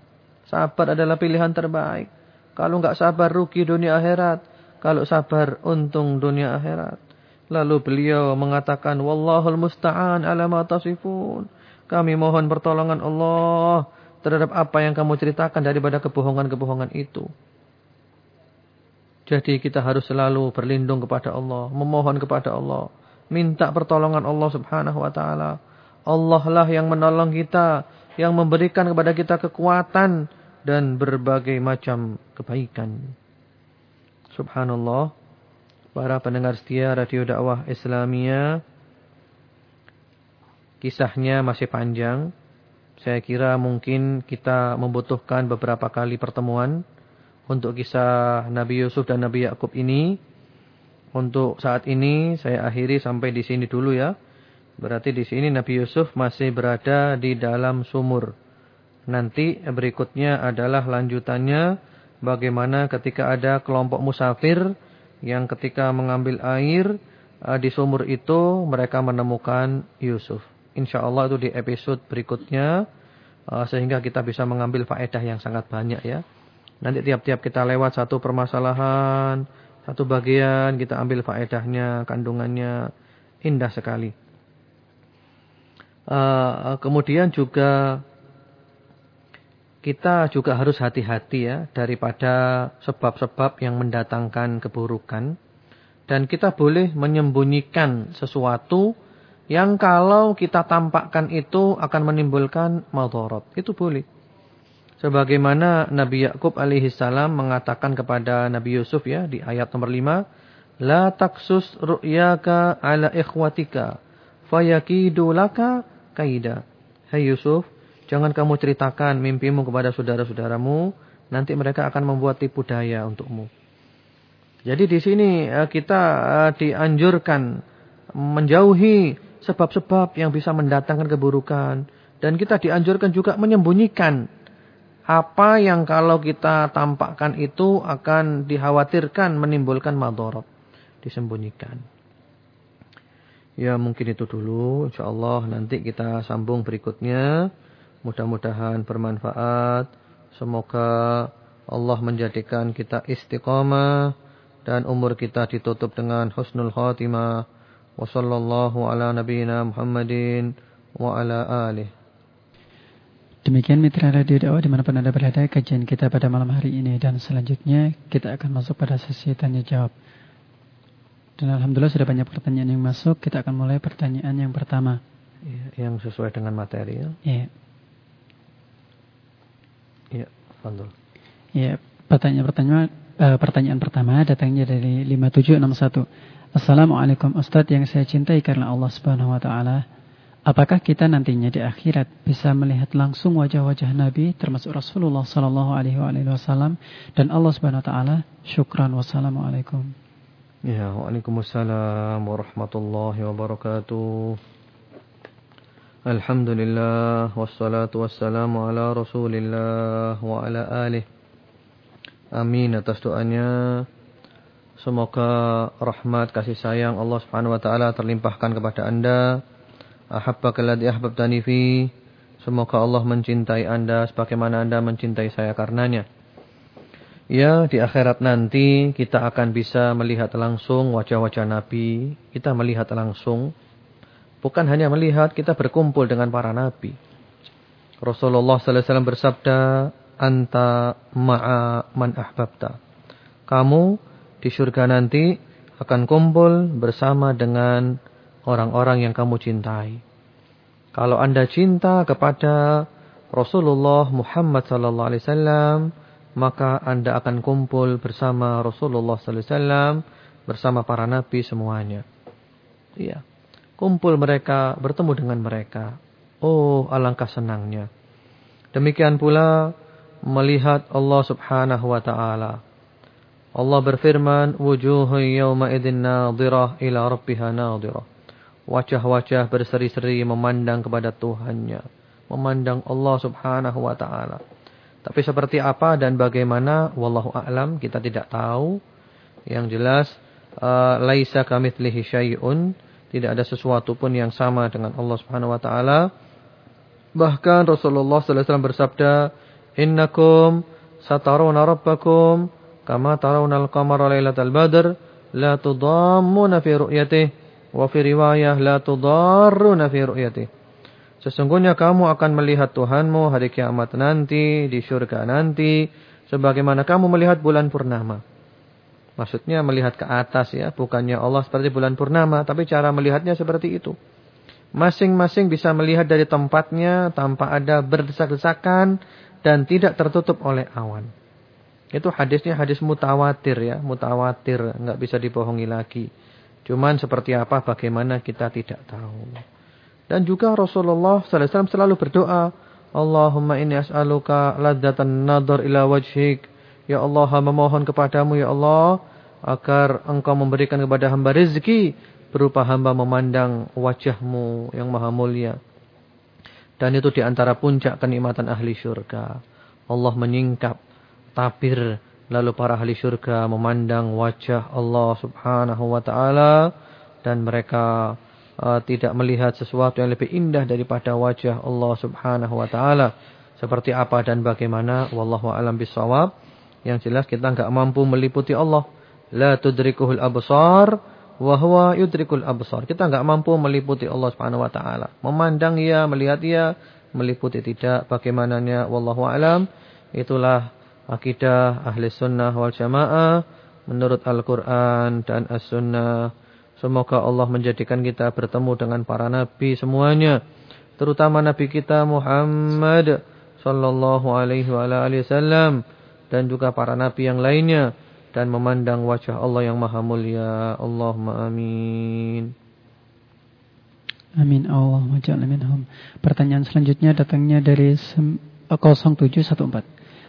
Sabar adalah pilihan terbaik. Kalau enggak sabar rugi dunia akhirat. Kalau sabar untung dunia akhirat. Lalu beliau mengatakan, Wallahul musta'an ala ma tasifun. Kami mohon pertolongan Allah terhadap apa yang kamu ceritakan daripada kebohongan-kebohongan itu. Jadi kita harus selalu berlindung kepada Allah, memohon kepada Allah, minta pertolongan Allah Subhanahu wa taala. Allah lah yang menolong kita, yang memberikan kepada kita kekuatan dan berbagai macam kebaikan. Subhanallah para pendengar setia Radio Dakwah Islamia. Kisahnya masih panjang. Saya kira mungkin kita membutuhkan beberapa kali pertemuan untuk kisah Nabi Yusuf dan Nabi Yakub ini. Untuk saat ini saya akhiri sampai di sini dulu ya. Berarti di sini Nabi Yusuf masih berada di dalam sumur. Nanti berikutnya adalah lanjutannya bagaimana ketika ada kelompok musafir yang ketika mengambil air eh, di sumur itu mereka menemukan Yusuf. Insya Allah itu di episode berikutnya eh, sehingga kita bisa mengambil faedah yang sangat banyak ya. Nanti tiap-tiap kita lewat satu permasalahan, satu bagian kita ambil faedahnya, kandungannya indah sekali. Uh, kemudian juga kita juga harus hati-hati ya daripada sebab-sebab yang mendatangkan keburukan dan kita boleh menyembunyikan sesuatu yang kalau kita tampakkan itu akan menimbulkan madharat. Itu boleh. Sebagaimana Nabi Yakub alaihi salam mengatakan kepada Nabi Yusuf ya di ayat nomor 5, "La taksus ru'yaka ala ikhwatika fayakidu laka kaida. Hai Yusuf, jangan kamu ceritakan mimpimu kepada saudara-saudaramu, nanti mereka akan membuat tipu daya untukmu. Jadi di sini eh, kita eh, dianjurkan menjauhi sebab-sebab yang bisa mendatangkan keburukan dan kita dianjurkan juga menyembunyikan apa yang kalau kita tampakkan itu akan dikhawatirkan menimbulkan madorot. Disembunyikan. Ya mungkin itu dulu. InsyaAllah nanti kita sambung berikutnya. Mudah-mudahan bermanfaat. Semoga Allah menjadikan kita istiqamah. Dan umur kita ditutup dengan husnul khatimah. Wa sallallahu ala nabiyina Muhammadin wa ala alih. Demikian mitra radio dakwah di mana pun anda berada kajian kita pada malam hari ini dan selanjutnya kita akan masuk pada sesi tanya jawab. Dan Alhamdulillah sudah banyak pertanyaan yang masuk. Kita akan mulai pertanyaan yang pertama. Ya, yang sesuai dengan materi ya. Iya. Iya, Alhamdulillah. Iya, pertanyaan pertama uh, pertanyaan pertama datangnya dari 5761. Assalamualaikum Ustadz yang saya cintai karena Allah Subhanahu wa taala. Apakah kita nantinya di akhirat bisa melihat langsung wajah-wajah Nabi termasuk Rasulullah sallallahu alaihi wasallam dan Allah Subhanahu wa taala? Syukran wassalamualaikum. Ya, Waalaikumsalam warahmatullahi wabarakatuh. Alhamdulillah wassalatu wassalamu ala Rasulillah wa ala alih. Amin atas doanya. Semoga rahmat kasih sayang Allah Subhanahu wa taala terlimpahkan kepada Anda. Ahabbaka alladhi ahbabtani fi. Semoga Allah mencintai Anda sebagaimana Anda mencintai saya karenanya. Ya, di akhirat nanti kita akan bisa melihat langsung wajah-wajah Nabi. Kita melihat langsung. Bukan hanya melihat, kita berkumpul dengan para Nabi. Rasulullah SAW bersabda, Anta ma'a man ahbabta. Kamu di surga nanti akan kumpul bersama dengan orang-orang yang kamu cintai. Kalau anda cinta kepada Rasulullah Muhammad sallallahu alaihi wasallam, maka Anda akan kumpul bersama Rasulullah sallallahu alaihi wasallam bersama para nabi semuanya. Iya. Kumpul mereka, bertemu dengan mereka. Oh, alangkah senangnya. Demikian pula melihat Allah Subhanahu wa taala. Allah berfirman, "Wujuhun yawma idzin nadhirah ila rabbiha nadhirah." Wajah-wajah berseri-seri memandang kepada Tuhannya, memandang Allah Subhanahu wa taala. Tapi seperti apa dan bagaimana wallahu a'lam kita tidak tahu. Yang jelas uh, laisa kamitslihi syai'un, tidak ada sesuatu pun yang sama dengan Allah Subhanahu wa taala. Bahkan Rasulullah sallallahu alaihi wasallam bersabda, "Innakum satarawna rabbakum kama tarawnal qamara lailatal badr, la tudammuna fi ru'yatihi wa fi riwayah la tudarruna fi ru'yatihi." Sesungguhnya kamu akan melihat Tuhanmu hari kiamat nanti, di surga nanti, sebagaimana kamu melihat bulan purnama. Maksudnya melihat ke atas ya, bukannya Allah seperti bulan purnama, tapi cara melihatnya seperti itu. Masing-masing bisa melihat dari tempatnya tanpa ada berdesak-desakan dan tidak tertutup oleh awan. Itu hadisnya hadis mutawatir ya, mutawatir, nggak bisa dibohongi lagi. Cuman seperti apa bagaimana kita tidak tahu. Dan juga Rasulullah SAW selalu berdoa, Allahumma inni as'aluka ladzatan nadhar ila wajhik. Ya Allah, memohon kepadamu ya Allah agar engkau memberikan kepada hamba rezeki berupa hamba memandang wajahmu yang maha mulia. Dan itu di antara puncak kenikmatan ahli syurga. Allah menyingkap tabir lalu para ahli syurga memandang wajah Allah subhanahu wa ta'ala dan mereka uh, tidak melihat sesuatu yang lebih indah daripada wajah Allah subhanahu wa ta'ala seperti apa dan bagaimana wallahu alam bisawab yang jelas kita enggak mampu meliputi Allah. La tudrikuhul absar wa huwa yudrikul absar. Kita enggak mampu meliputi Allah subhanahu wa ta'ala. Memandang ya melihat ya meliputi tidak. Bagaimananya wallahu alam. Itulah akidah ahli sunnah wal jamaah menurut Al-Quran dan As-Sunnah. Semoga Allah menjadikan kita bertemu dengan para nabi semuanya. Terutama nabi kita Muhammad sallallahu alaihi wasallam dan juga para nabi yang lainnya dan memandang wajah Allah yang maha mulia. Allahumma amin. Amin Allahumma ja'al minhum. Pertanyaan selanjutnya datangnya dari 0714.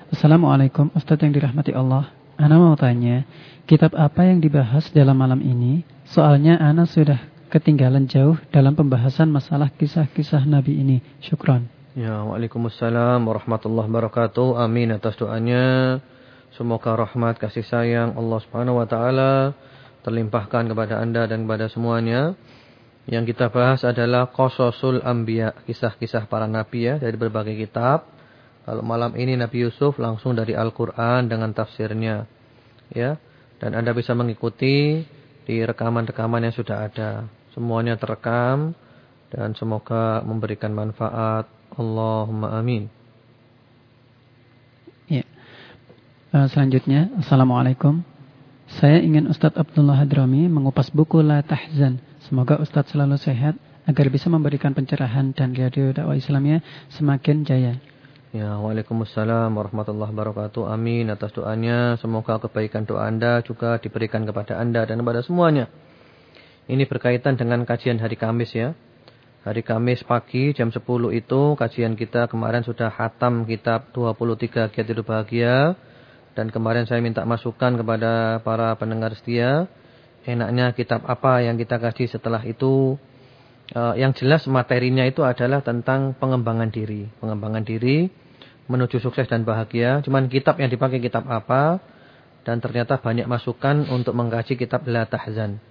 Assalamualaikum Ustadz yang dirahmati Allah Ana mau tanya Kitab apa yang dibahas dalam malam ini Soalnya Ana sudah ketinggalan jauh Dalam pembahasan masalah kisah-kisah Nabi ini Syukron Ya Waalaikumsalam warahmatullahi wabarakatuh Amin atas doanya Semoga rahmat kasih sayang Allah subhanahu wa ta'ala Terlimpahkan kepada anda dan kepada semuanya Yang kita bahas adalah Qososul Ambiya Kisah-kisah para nabi ya Dari berbagai kitab kalau malam ini Nabi Yusuf langsung dari Al-Quran dengan tafsirnya. ya Dan Anda bisa mengikuti di rekaman-rekaman yang sudah ada. Semuanya terekam. Dan semoga memberikan manfaat. Allahumma amin. Ya. Uh, selanjutnya, Assalamualaikum. Saya ingin Ustadz Abdullah Hadrami mengupas buku La Tahzan. Semoga Ustadz selalu sehat agar bisa memberikan pencerahan dan radio dakwah Islamnya semakin jaya. Ya, Waalaikumsalam warahmatullahi wabarakatuh. Amin atas doanya. Semoga kebaikan doa Anda juga diberikan kepada Anda dan kepada semuanya. Ini berkaitan dengan kajian hari Kamis ya. Hari Kamis pagi jam 10 itu kajian kita kemarin sudah hatam kitab 23 Kiat Hidup Bahagia. Dan kemarin saya minta masukan kepada para pendengar setia. Enaknya kitab apa yang kita kaji setelah itu. Uh, yang jelas materinya itu adalah tentang pengembangan diri. Pengembangan diri menuju sukses dan bahagia. Cuman kitab yang dipakai kitab apa? Dan ternyata banyak masukan untuk mengkaji kitab La Tahzan.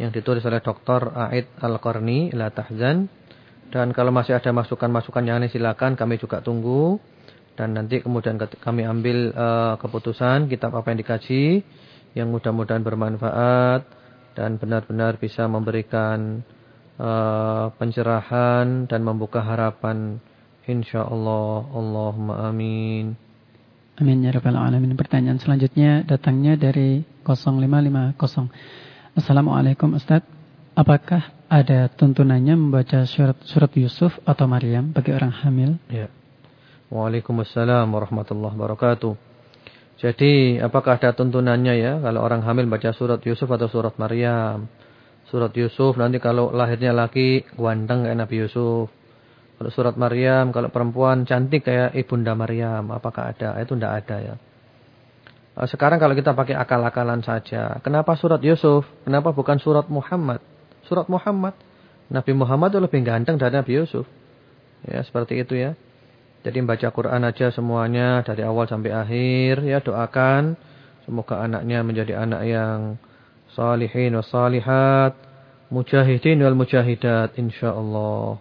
Yang ditulis oleh Dr. Aid Al-Qarni, La Tahzan. Dan kalau masih ada masukan-masukan yang lain silakan kami juga tunggu. Dan nanti kemudian kami ambil uh, keputusan kitab apa yang dikaji. Yang mudah-mudahan bermanfaat. Dan benar-benar bisa memberikan uh, pencerahan dan membuka harapan InsyaAllah Allahumma amin Amin ya Rabbal Alamin Pertanyaan selanjutnya datangnya dari 0550 Assalamualaikum Ustaz Apakah ada tuntunannya membaca surat surat Yusuf atau Maryam bagi orang hamil? Ya. Waalaikumsalam warahmatullahi wabarakatuh. Jadi, apakah ada tuntunannya ya kalau orang hamil baca surat Yusuf atau surat Maryam? Surat Yusuf nanti kalau lahirnya laki ganteng kayak Nabi Yusuf. Kalau surat Maryam, kalau perempuan cantik kayak Ibunda Maryam, apakah ada? Itu tidak ada ya. Eh, sekarang kalau kita pakai akal-akalan saja, kenapa surat Yusuf? Kenapa bukan surat Muhammad? Surat Muhammad. Nabi Muhammad itu lebih ganteng dari Nabi Yusuf. Ya, seperti itu ya. Jadi membaca Quran aja semuanya dari awal sampai akhir ya doakan semoga anaknya menjadi anak yang salihin wa salihat, mujahidin wal mujahidat insyaallah.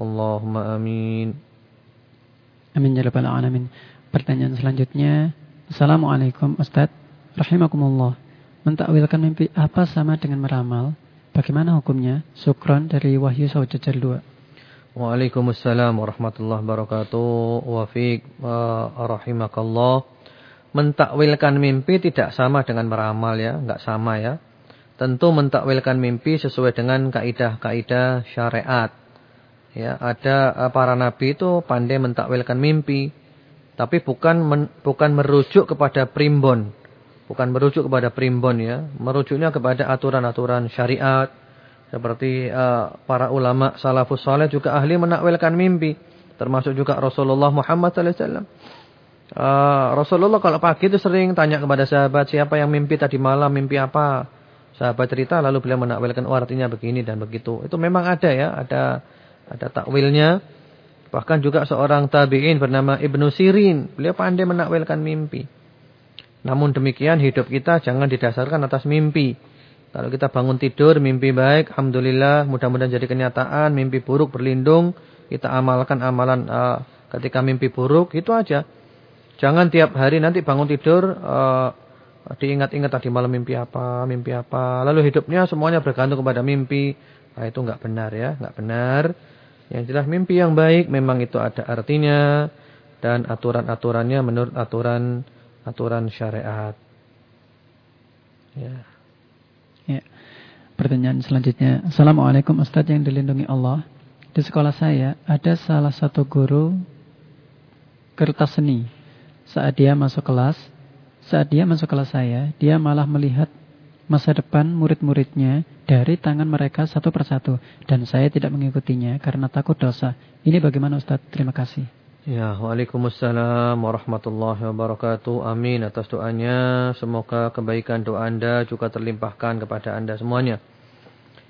Allahumma amin. Amin ya rabbal alamin. Pertanyaan selanjutnya, Assalamualaikum Ustaz, rahimakumullah. Mentakwilkan mimpi apa sama dengan meramal? Bagaimana hukumnya? Sukron dari Wahyu Sawajajar 2. Waalaikumsalam warahmatullahi wabarakatuh. Wa fiik rahimakallah. Mentakwilkan mimpi tidak sama dengan meramal ya, enggak sama ya. Tentu mentakwilkan mimpi sesuai dengan kaidah-kaidah syariat. Ya, ada uh, para nabi itu pandai mentakwilkan mimpi, tapi bukan men, bukan merujuk kepada primbon. Bukan merujuk kepada primbon ya, merujuknya kepada aturan-aturan syariat. Seperti uh, para ulama salafus saleh juga ahli menakwilkan mimpi, termasuk juga Rasulullah Muhammad wasallam. Uh, Rasulullah kalau pagi itu sering tanya kepada sahabat siapa yang mimpi tadi malam, mimpi apa? Sahabat cerita lalu beliau menakwilkan oh, artinya begini dan begitu. Itu memang ada ya, ada ada takwilnya. Bahkan juga seorang tabi'in bernama Ibnu Sirin, beliau pandai menakwilkan mimpi. Namun demikian hidup kita jangan didasarkan atas mimpi. Kalau kita bangun tidur mimpi baik, alhamdulillah, mudah-mudahan jadi kenyataan, mimpi buruk berlindung, kita amalkan amalan uh, ketika mimpi buruk, itu aja. Jangan tiap hari nanti bangun tidur uh, diingat-ingat tadi malam mimpi apa, mimpi apa. Lalu hidupnya semuanya bergantung kepada mimpi. Nah, itu enggak benar ya, enggak benar. Yang jelas mimpi yang baik memang itu ada artinya dan aturan-aturannya menurut aturan aturan syariat. Ya. Ya. Pertanyaan selanjutnya. Assalamualaikum Ustaz yang dilindungi Allah. Di sekolah saya ada salah satu guru kertas seni. Saat dia masuk kelas, saat dia masuk kelas saya, dia malah melihat masa depan murid-muridnya dari tangan mereka satu persatu. Dan saya tidak mengikutinya karena takut dosa. Ini bagaimana Ustaz? Terima kasih. Ya, Waalaikumsalam warahmatullahi wabarakatuh. Amin atas doanya. Semoga kebaikan doa Anda juga terlimpahkan kepada Anda semuanya.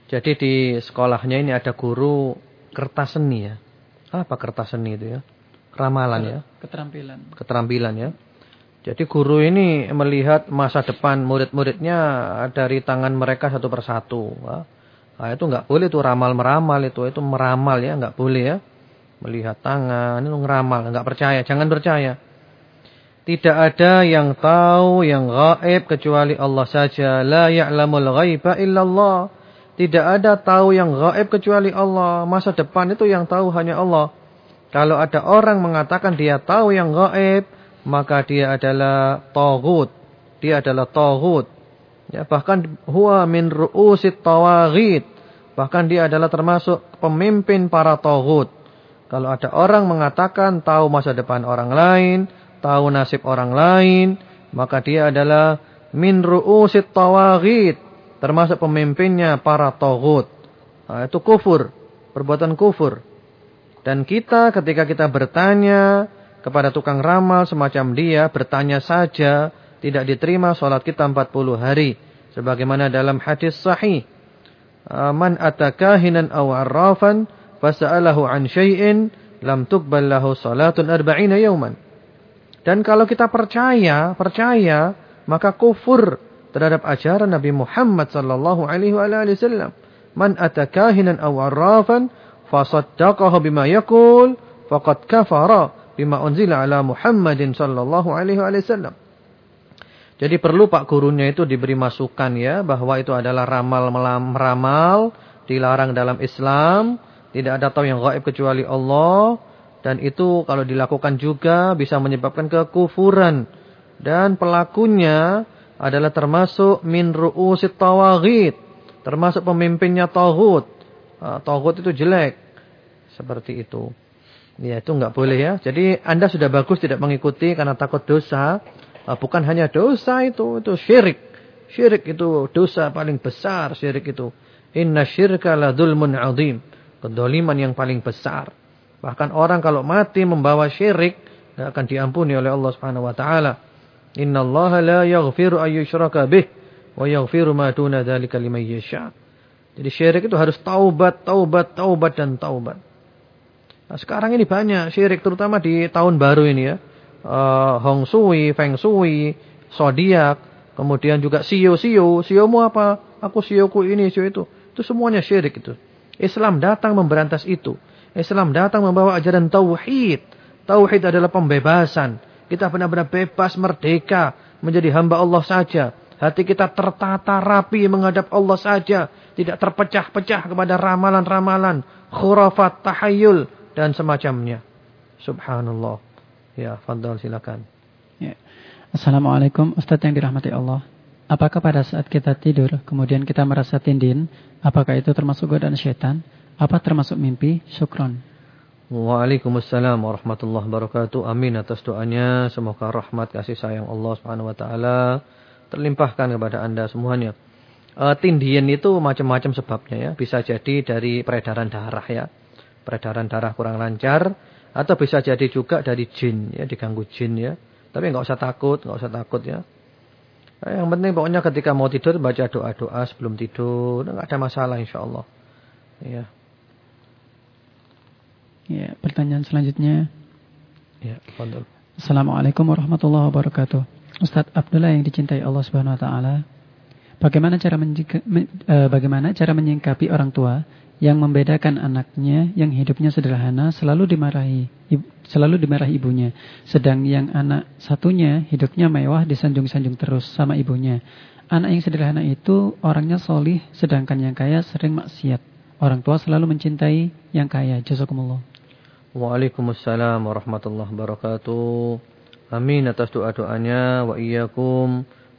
Jadi di sekolahnya ini ada guru kertas seni ya. Apa kertas seni itu ya? Ramalan ya. Keterampilan. Keterampilan ya. Jadi guru ini melihat masa depan murid-muridnya dari tangan mereka satu persatu. Nah, itu nggak boleh itu ramal-meramal itu itu meramal ya nggak boleh ya. Melihat tangan itu ngeramal nggak percaya jangan percaya. Tidak ada yang tahu yang gaib kecuali Allah saja. La ya'lamul ghaiba illallah. Tidak ada tahu yang gaib kecuali Allah. Masa depan itu yang tahu hanya Allah. Kalau ada orang mengatakan dia tahu yang gaib maka dia adalah taghut. Dia adalah taghut. Ya, bahkan huwa min ru'usit tawaghit. Bahkan dia adalah termasuk pemimpin para taghut. Kalau ada orang mengatakan tahu masa depan orang lain, tahu nasib orang lain, maka dia adalah min ru'usit tawaghit, termasuk pemimpinnya para taghut. Nah, itu kufur, perbuatan kufur. Dan kita ketika kita bertanya kepada tukang ramal semacam dia bertanya saja tidak diterima salat kita 40 hari. Sebagaimana dalam hadis sahih man atakahinan aw arrafan fasa'alahu an syai'in lam tuqbal lahu salatun arba'ina yawman. Dan kalau kita percaya percaya maka kufur terhadap ajaran Nabi Muhammad sallallahu alaihi wasallam. Man atakahinan aw arrafan fasaddaqahu bima yaqul faqad kafara bima unzila ala Muhammadin sallallahu alaihi wasallam. Jadi perlu Pak gurunya itu diberi masukan ya bahwa itu adalah ramal meramal dilarang dalam Islam, tidak ada tahu yang gaib kecuali Allah dan itu kalau dilakukan juga bisa menyebabkan kekufuran dan pelakunya adalah termasuk min ru'usit tawaghit, termasuk pemimpinnya tauhid. Ah, tauhid itu jelek. Seperti itu. Ya itu nggak boleh ya. Jadi Anda sudah bagus tidak mengikuti karena takut dosa. Ah, bukan hanya dosa itu, itu syirik. Syirik itu dosa paling besar syirik itu. Inna syirka la dhulmun azim. Kedoliman yang paling besar. Bahkan orang kalau mati membawa syirik tidak akan diampuni oleh Allah Subhanahu wa taala. Inna Allah la yaghfiru ayyushraka bih wa yaghfiru ma duna dzalika. Jadi syirik itu harus taubat, taubat, taubat dan taubat. Nah, sekarang ini banyak syirik terutama di tahun baru ini ya. Uh, Hong Sui, Feng Sui, Zodiak, kemudian juga sio-sio. Siomu apa? Aku sioku ini, sio itu. Itu semuanya syirik itu. Islam datang memberantas itu. Islam datang membawa ajaran tauhid. Tauhid adalah pembebasan. Kita benar-benar bebas, merdeka, menjadi hamba Allah saja. Hati kita tertata rapi menghadap Allah saja. Tidak terpecah-pecah kepada ramalan-ramalan, khurafat, tahayul, dan semacamnya. Subhanallah. Ya, fadal silakan. Ya. Assalamualaikum Ustadz yang dirahmati Allah. Apakah pada saat kita tidur kemudian kita merasa tindin, apakah itu termasuk godaan syaitan? Apa termasuk mimpi? Syukron. Waalaikumsalam warahmatullahi wabarakatuh. Amin atas doanya. Semoga rahmat kasih sayang Allah Subhanahu wa taala terlimpahkan kepada Anda semuanya. Uh, tindian itu macam-macam sebabnya ya. Bisa jadi dari peredaran darah ya peredaran darah kurang lancar atau bisa jadi juga dari jin ya diganggu jin ya tapi nggak usah takut nggak usah takut ya Eh, yang penting pokoknya ketika mau tidur baca doa-doa sebelum tidur, enggak ada masalah insyaallah. Ya. Ya, pertanyaan selanjutnya. Ya, betul. Assalamualaikum warahmatullahi wabarakatuh. Ustadz Abdullah yang dicintai Allah Subhanahu wa taala. Bagaimana cara menjika, men, e, bagaimana cara menyingkapi orang tua yang membedakan anaknya yang hidupnya sederhana selalu dimarahi selalu dimarahi ibunya. Sedang yang anak satunya hidupnya mewah disanjung-sanjung terus sama ibunya. Anak yang sederhana itu orangnya solih sedangkan yang kaya sering maksiat. Orang tua selalu mencintai yang kaya. Jazakumullah. Waalaikumsalam warahmatullahi wabarakatuh. Amin atas doa-doanya. Wa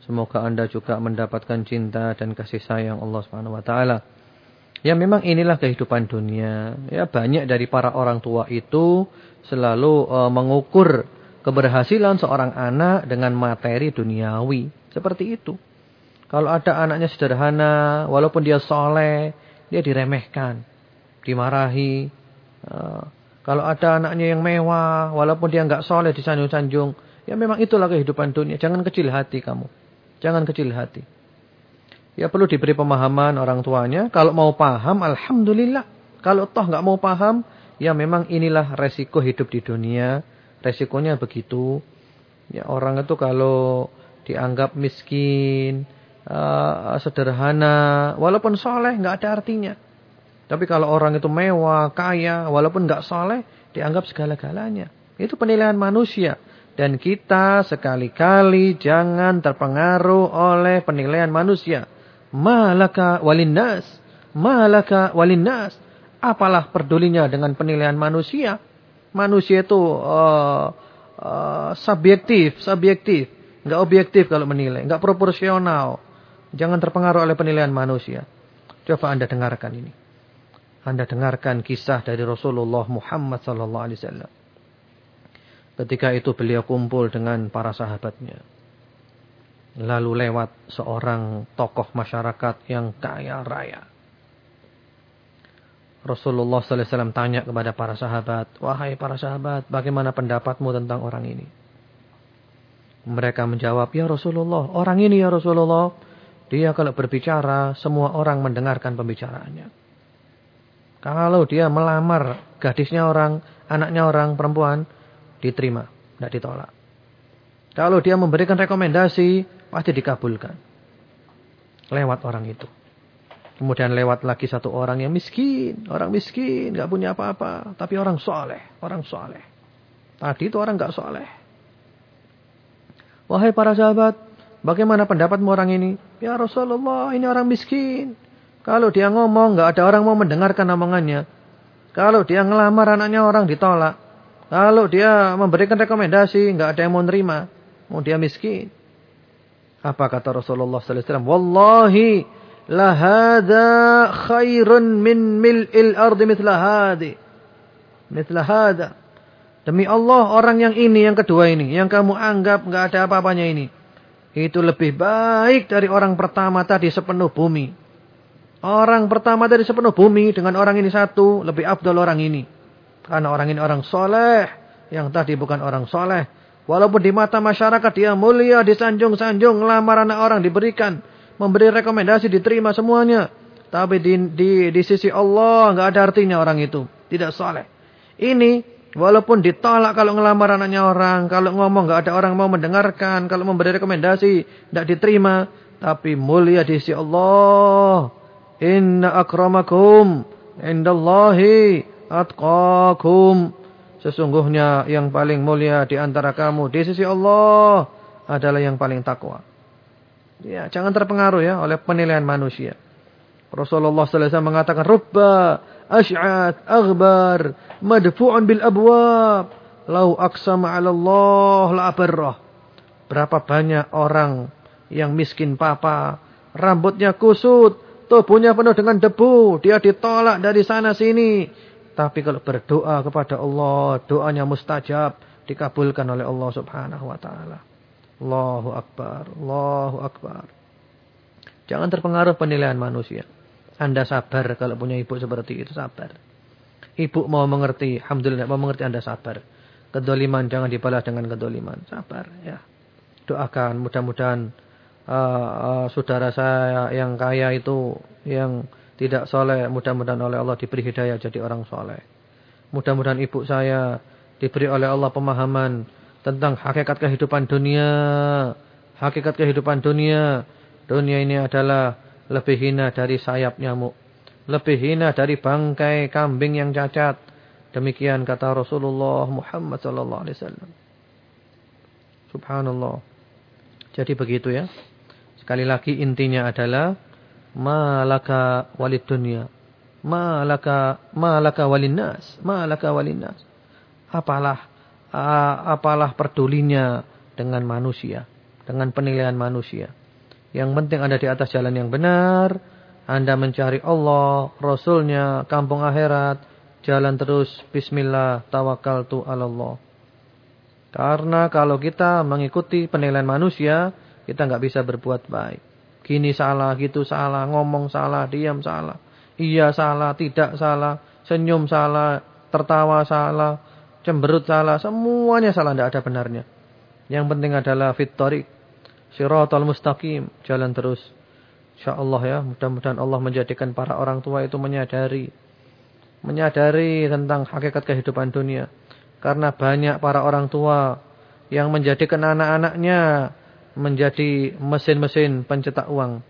semoga Anda juga mendapatkan cinta dan kasih sayang Allah Subhanahu wa taala Ya memang inilah kehidupan dunia. Ya banyak dari para orang tua itu selalu uh, mengukur keberhasilan seorang anak dengan materi duniawi. Seperti itu. Kalau ada anaknya sederhana, walaupun dia soleh, dia diremehkan, dimarahi. Uh, kalau ada anaknya yang mewah, walaupun dia nggak soleh, disanjung-sanjung. Ya memang itulah kehidupan dunia. Jangan kecil hati kamu. Jangan kecil hati. Ya perlu diberi pemahaman orang tuanya. Kalau mau paham, Alhamdulillah. Kalau toh nggak mau paham, ya memang inilah resiko hidup di dunia. Resikonya begitu. Ya orang itu kalau dianggap miskin, uh, sederhana, walaupun soleh nggak ada artinya. Tapi kalau orang itu mewah, kaya, walaupun nggak soleh, dianggap segala-galanya. Itu penilaian manusia. Dan kita sekali-kali jangan terpengaruh oleh penilaian manusia. Malaka walinnas. Malaka walinnas. Apalah pedulinya dengan penilaian manusia. Manusia itu uh, uh, subjektif, subjektif. Enggak objektif kalau menilai. Enggak proporsional. Jangan terpengaruh oleh penilaian manusia. Coba anda dengarkan ini. Anda dengarkan kisah dari Rasulullah Muhammad sallallahu alaihi wasallam. Ketika itu beliau kumpul dengan para sahabatnya. Lalu lewat seorang tokoh masyarakat yang kaya raya. Rasulullah SAW tanya kepada para sahabat, Wahai para sahabat, bagaimana pendapatmu tentang orang ini? Mereka menjawab, Ya Rasulullah, orang ini ya Rasulullah, dia kalau berbicara, semua orang mendengarkan pembicaraannya. Kalau dia melamar gadisnya orang, anaknya orang, perempuan, diterima, tidak ditolak. Kalau dia memberikan rekomendasi, pasti dikabulkan. Lewat orang itu. Kemudian lewat lagi satu orang yang miskin. Orang miskin, nggak punya apa-apa. Tapi orang soleh. Orang soleh. Tadi itu orang nggak soleh. Wahai para sahabat, bagaimana pendapatmu orang ini? Ya Rasulullah, ini orang miskin. Kalau dia ngomong, nggak ada orang mau mendengarkan omongannya. Kalau dia ngelamar anaknya orang ditolak. Kalau dia memberikan rekomendasi, nggak ada yang mau nerima. Mau dia miskin. Apa kata Rasulullah sallallahu alaihi wasallam? Wallahi lahada khairun min mil'il ardi mithla hadi. Mithla hada. Demi Allah orang yang ini, yang kedua ini. Yang kamu anggap nggak ada apa-apanya ini. Itu lebih baik dari orang pertama tadi sepenuh bumi. Orang pertama tadi sepenuh bumi dengan orang ini satu. Lebih abdul orang ini. Karena orang ini orang soleh. Yang tadi bukan orang soleh. Walaupun di mata masyarakat dia mulia, disanjung-sanjung, ngelamar anak orang diberikan. Memberi rekomendasi, diterima semuanya. Tapi di, di, di sisi Allah nggak ada artinya orang itu. Tidak soleh. Ini walaupun ditolak kalau ngelamar anaknya orang. Kalau ngomong nggak ada orang mau mendengarkan. Kalau memberi rekomendasi tidak diterima. Tapi mulia di sisi Allah. Inna akramakum indallahi atqakum. Sesungguhnya yang paling mulia di antara kamu di sisi Allah adalah yang paling takwa. Ya, jangan terpengaruh ya oleh penilaian manusia. Rasulullah sallallahu alaihi wasallam mengatakan rubba ash'at aghbar madfu'un bil abwab lau aqsama 'ala Allah la abarrah. Berapa banyak orang yang miskin papa, rambutnya kusut, tubuhnya penuh dengan debu, dia ditolak dari sana sini, tapi kalau berdoa kepada Allah, doanya mustajab, dikabulkan oleh Allah Subhanahu wa taala. Allahu akbar, Allahu akbar. Jangan terpengaruh penilaian manusia. Anda sabar kalau punya ibu seperti itu, sabar. Ibu mau mengerti, alhamdulillah mau mengerti Anda sabar. Kedoliman jangan dibalas dengan kedoliman, sabar ya. Doakan mudah-mudahan uh, saudara saya yang kaya itu yang tidak soleh, mudah-mudahan oleh Allah diberi hidayah jadi orang soleh. Mudah-mudahan ibu saya diberi oleh Allah pemahaman tentang hakikat kehidupan dunia. Hakikat kehidupan dunia. Dunia ini adalah lebih hina dari sayap nyamuk. Lebih hina dari bangkai kambing yang cacat. Demikian kata Rasulullah Muhammad wasallam. Subhanallah. Jadi begitu ya. Sekali lagi intinya adalah malaka walid dunia. Malaka malaka walin nas. Malaka walin nas. Apalah apalah pedulinya dengan manusia, dengan penilaian manusia. Yang penting Anda di atas jalan yang benar, Anda mencari Allah, Rasulnya, kampung akhirat, jalan terus, Bismillah, tawakal tu Allah. Karena kalau kita mengikuti penilaian manusia, kita nggak bisa berbuat baik. Gini salah, gitu salah, ngomong salah, diam salah. Iya salah, tidak salah, senyum salah, tertawa salah, cemberut salah, semuanya salah, tidak ada benarnya. Yang penting adalah fitori, siratal mustaqim, jalan terus. InsyaAllah ya, mudah-mudahan Allah menjadikan para orang tua itu menyadari. Menyadari tentang hakikat kehidupan dunia. Karena banyak para orang tua yang menjadikan anak-anaknya menjadi mesin-mesin pencetak uang.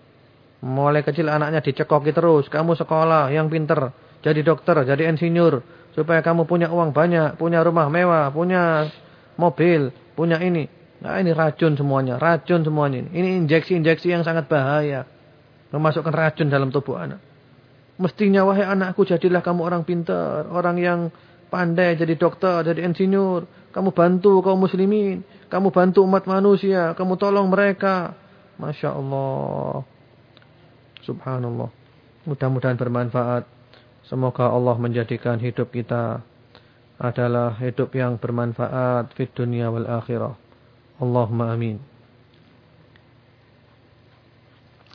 Mulai kecil anaknya dicekoki terus. Kamu sekolah yang pinter. Jadi dokter, jadi insinyur. Supaya kamu punya uang banyak. Punya rumah mewah. Punya mobil. Punya ini. Nah ini racun semuanya. Racun semuanya ini. Injeksi-injeksi yang sangat bahaya. Memasukkan racun dalam tubuh anak. Mestinya wahai anakku jadilah kamu orang pintar. Orang yang pandai jadi dokter, jadi insinyur. Kamu bantu kaum muslimin. Kamu bantu umat manusia. Kamu tolong mereka. Masya Allah. Subhanallah. Mudah-mudahan bermanfaat. Semoga Allah menjadikan hidup kita adalah hidup yang bermanfaat di dunia wal akhirah. Allahumma amin.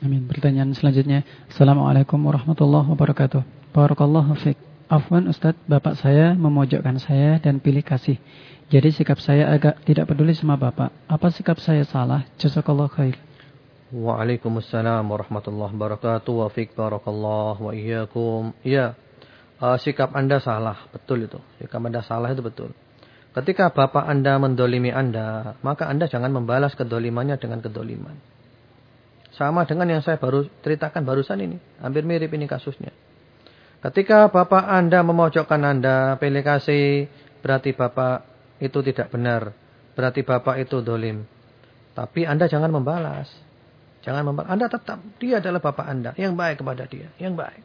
Amin. Pertanyaan selanjutnya. Assalamualaikum warahmatullahi wabarakatuh. Barakallahu fiqh. Afwan Ustadz, Bapak saya memojokkan saya dan pilih kasih. Jadi sikap saya agak tidak peduli sama Bapak. Apa sikap saya salah? Jazakallah khair. Waalaikumsalam warahmatullahi wabarakatuh. Wa fiqh barakallah wa iyyakum. Ya, uh, sikap Anda salah. Betul itu. Sikap Anda salah itu betul. Ketika Bapak Anda mendolimi Anda, maka Anda jangan membalas kedolimannya dengan kedoliman. Sama dengan yang saya baru ceritakan barusan ini. Hampir mirip ini kasusnya. Ketika Bapak Anda memojokkan Anda, pilih kasih, berarti Bapak itu tidak benar. Berarti Bapak itu dolim. Tapi Anda jangan membalas. Jangan membalas. Anda tetap, dia adalah Bapak Anda. Yang baik kepada dia. Yang baik.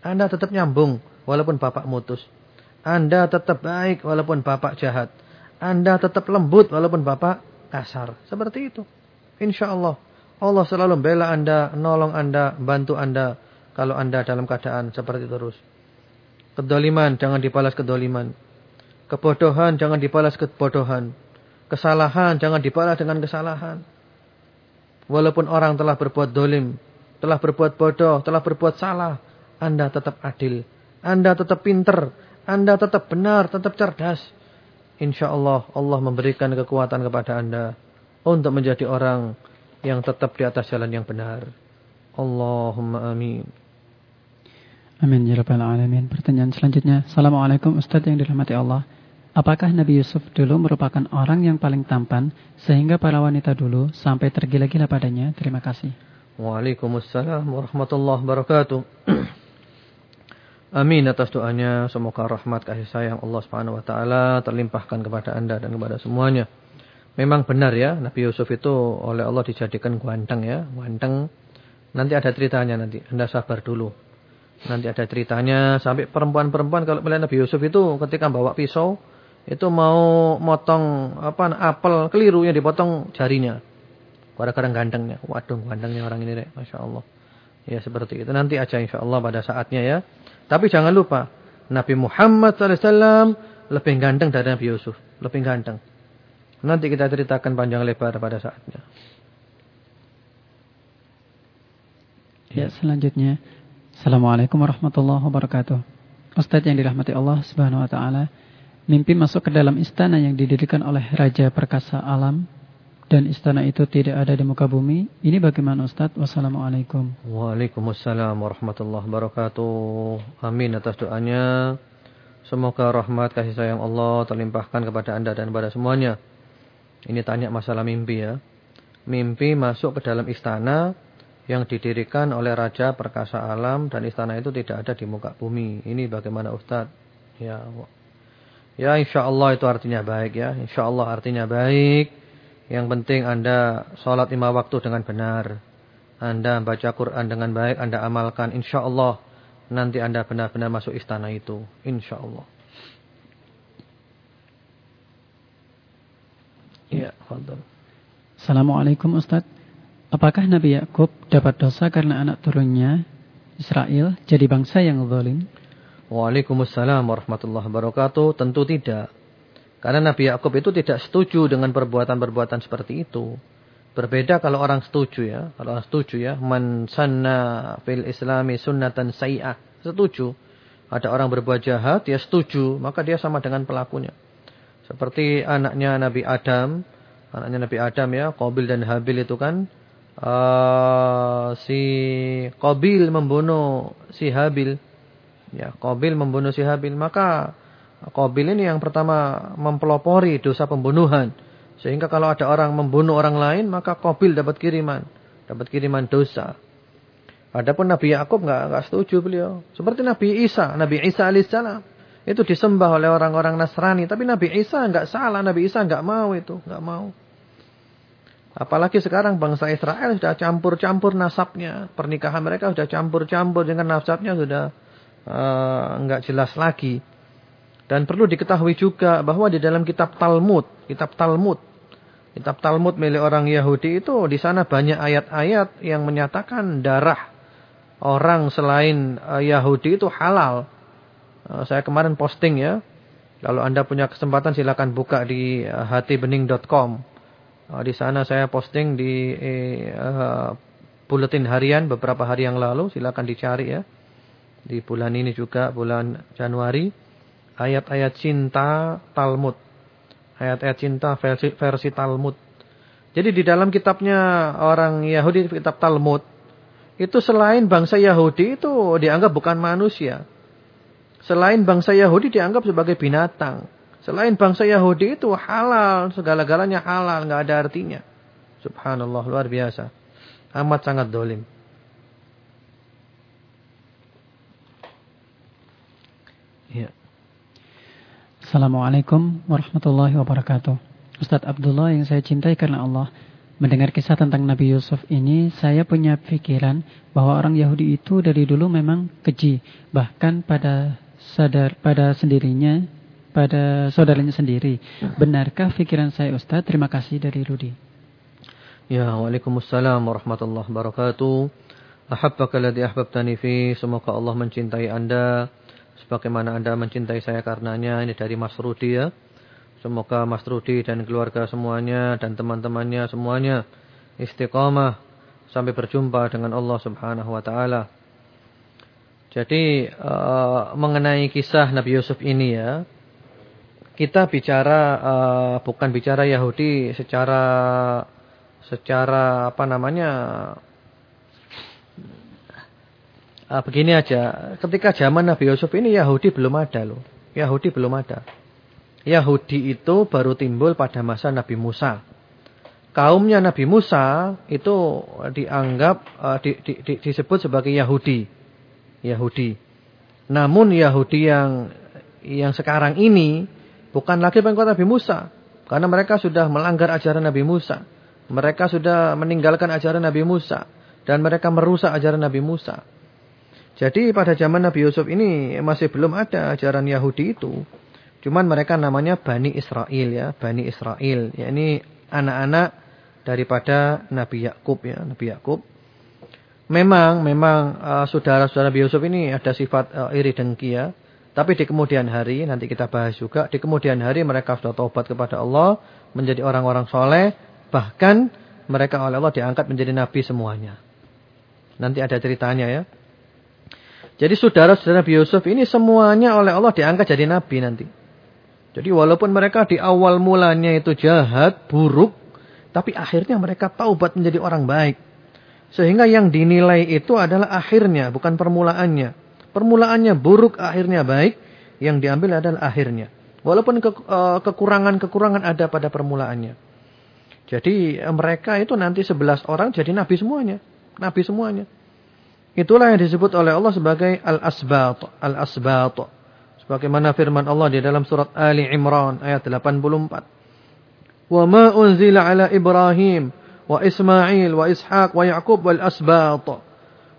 Anda tetap nyambung walaupun Bapak mutus. Anda tetap baik walaupun Bapak jahat. Anda tetap lembut walaupun Bapak kasar. Seperti itu. Insya Allah. Allah selalu membela Anda, nolong Anda, bantu Anda. Kalau Anda dalam keadaan seperti terus. Kedoliman, jangan dibalas kedoliman. Kebodohan jangan dibalas kebodohan. Kesalahan jangan dibalas dengan kesalahan. Walaupun orang telah berbuat dolim, telah berbuat bodoh, telah berbuat salah, Anda tetap adil. Anda tetap pinter. Anda tetap benar, tetap cerdas. Insya Allah, Allah memberikan kekuatan kepada Anda. Untuk menjadi orang yang tetap di atas jalan yang benar. Allahumma amin. Amin ya rabbal alamin. Pertanyaan selanjutnya. Assalamualaikum Ustaz yang dirahmati Allah. Apakah Nabi Yusuf dulu merupakan orang yang paling tampan sehingga para wanita dulu sampai tergila-gila padanya? Terima kasih. Waalaikumsalam warahmatullahi wabarakatuh. [CLEARS THROAT] Amin atas doanya. Semoga rahmat kasih sayang Allah Subhanahu wa taala terlimpahkan kepada Anda dan kepada semuanya. Memang benar ya, Nabi Yusuf itu oleh Allah dijadikan ganteng ya, ganteng. Nanti ada ceritanya nanti. Anda sabar dulu. Nanti ada ceritanya sampai perempuan-perempuan kalau melihat Nabi Yusuf itu ketika bawa pisau itu mau motong apa apel keliru yang dipotong jarinya. Kadang-kadang gantengnya. Waduh, gantengnya orang ini deh, Masya Allah. Ya seperti itu. Nanti aja insya Allah pada saatnya ya. Tapi jangan lupa. Nabi Muhammad SAW lebih ganteng dari Nabi Yusuf. Lebih ganteng. Nanti kita ceritakan panjang lebar pada saatnya. Ya, selanjutnya. Assalamualaikum warahmatullahi wabarakatuh. Ustadz yang dirahmati Allah Subhanahu wa taala, mimpi masuk ke dalam istana yang didirikan oleh raja perkasa alam dan istana itu tidak ada di muka bumi. Ini bagaimana Ustaz? Wassalamualaikum. Waalaikumsalam warahmatullahi wabarakatuh. Amin atas doanya. Semoga rahmat kasih sayang Allah terlimpahkan kepada anda dan kepada semuanya. Ini tanya masalah mimpi ya. Mimpi masuk ke dalam istana yang didirikan oleh Raja Perkasa Alam dan istana itu tidak ada di muka bumi. Ini bagaimana Ustaz? Ya, ya insya Allah itu artinya baik ya. Insya Allah artinya baik. Yang penting Anda sholat lima waktu dengan benar. Anda baca Quran dengan baik, Anda amalkan. Insya Allah nanti Anda benar-benar masuk istana itu. Insya Allah. Ya, fadal. Assalamualaikum Ustaz. Apakah Nabi Yakub dapat dosa karena anak turunnya Israel jadi bangsa yang zalim? Waalaikumsalam warahmatullahi wabarakatuh. Tentu tidak. Karena Nabi Yakub itu tidak setuju dengan perbuatan-perbuatan seperti itu. Berbeda kalau orang setuju ya. Kalau orang setuju ya. Man sanna fil islami sunnatan sayi'ah. Setuju. Ada orang berbuat jahat, dia setuju. Maka dia sama dengan pelakunya. Seperti anaknya Nabi Adam. Anaknya Nabi Adam ya. Qabil dan Habil itu kan. Uh, si Qabil membunuh si Habil. Ya, Qabil membunuh si Habil. Maka Qabil ini yang pertama mempelopori dosa pembunuhan. Sehingga kalau ada orang membunuh orang lain, maka Qabil dapat kiriman. Dapat kiriman dosa. Adapun Nabi Yakub enggak enggak setuju beliau. Seperti Nabi Isa, Nabi Isa alaihissalam itu disembah oleh orang-orang Nasrani, tapi Nabi Isa enggak salah, Nabi Isa enggak mau itu, enggak mau. Apalagi sekarang bangsa Israel sudah campur-campur nasabnya, pernikahan mereka sudah campur-campur dengan nasabnya sudah uh, jelas lagi. Dan perlu diketahui juga bahwa di dalam kitab Talmud, kitab Talmud, kitab Talmud milik orang Yahudi itu di sana banyak ayat-ayat yang menyatakan darah orang selain eh, Yahudi itu halal. Eh, saya kemarin posting ya. Kalau Anda punya kesempatan silakan buka di eh, hatibening.com. Di sana saya posting di uh, buletin harian beberapa hari yang lalu, silakan dicari ya. Di bulan ini juga bulan Januari ayat-ayat cinta Talmud. Ayat-ayat cinta versi, versi Talmud. Jadi di dalam kitabnya orang Yahudi, kitab Talmud, itu selain bangsa Yahudi itu dianggap bukan manusia. Selain bangsa Yahudi dianggap sebagai binatang. Selain bangsa Yahudi itu halal, segala-galanya halal, nggak ada artinya. Subhanallah, luar biasa. Amat sangat dolim. Ya. Assalamualaikum warahmatullahi wabarakatuh. Ustadz Abdullah yang saya cintai karena Allah. Mendengar kisah tentang Nabi Yusuf ini, saya punya pikiran bahwa orang Yahudi itu dari dulu memang keji. Bahkan pada sadar pada sendirinya, pada saudaranya sendiri. Benarkah pikiran saya Ustadz? Terima kasih dari Rudi. Ya, Waalaikumsalam warahmatullahi wabarakatuh. Ahabbaka ladhi ahbabtani fi. Semoga Allah mencintai Anda Sebagaimana Anda mencintai saya karenanya. Ini dari Mas Rudi ya. Semoga Mas Rudi dan keluarga semuanya dan teman-temannya semuanya istiqamah sampai berjumpa dengan Allah Subhanahu wa taala. Jadi uh, mengenai kisah Nabi Yusuf ini ya. Kita bicara uh, bukan bicara Yahudi secara secara apa namanya uh, begini aja, ketika zaman Nabi Yusuf ini Yahudi belum ada loh. Yahudi belum ada. Yahudi itu baru timbul pada masa Nabi Musa. Kaumnya Nabi Musa itu dianggap uh, di, di, di, disebut sebagai Yahudi. Yahudi. Namun Yahudi yang yang sekarang ini bukan lagi pengikut Nabi Musa, karena mereka sudah melanggar ajaran Nabi Musa. Mereka sudah meninggalkan ajaran Nabi Musa dan mereka merusak ajaran Nabi Musa. Jadi pada zaman Nabi Yusuf ini masih belum ada ajaran Yahudi itu. Cuman mereka namanya Bani Israel ya, Bani Israel. Ya ini anak-anak daripada Nabi Yakub ya, Nabi Yakub. Memang memang uh, saudara-saudara Nabi Yusuf ini ada sifat uh, iri dengki ya. Tapi di kemudian hari nanti kita bahas juga di kemudian hari mereka sudah taubat kepada Allah, menjadi orang-orang soleh, bahkan mereka oleh Allah diangkat menjadi nabi semuanya. Nanti ada ceritanya ya. Jadi saudara-saudara Nabi Yusuf ini semuanya oleh Allah diangkat jadi nabi nanti. Jadi walaupun mereka di awal mulanya itu jahat, buruk, Tapi akhirnya mereka taubat menjadi orang baik. Sehingga yang dinilai itu adalah akhirnya, bukan permulaannya. Permulaannya buruk, akhirnya baik. Yang diambil adalah akhirnya. Walaupun eh, kekurangan-kekurangan ada pada permulaannya. Jadi eh, mereka itu nanti sebelas orang jadi nabi semuanya. Nabi semuanya. Itulah yang disebut oleh Allah sebagai al-asbat. Al-asbat. Sebagaimana firman Allah di dalam surat Ali Imran ayat 84. Wa ma unzila ala Ibrahim wa Ismail wa Ishaq wa Yaqub wal asbat.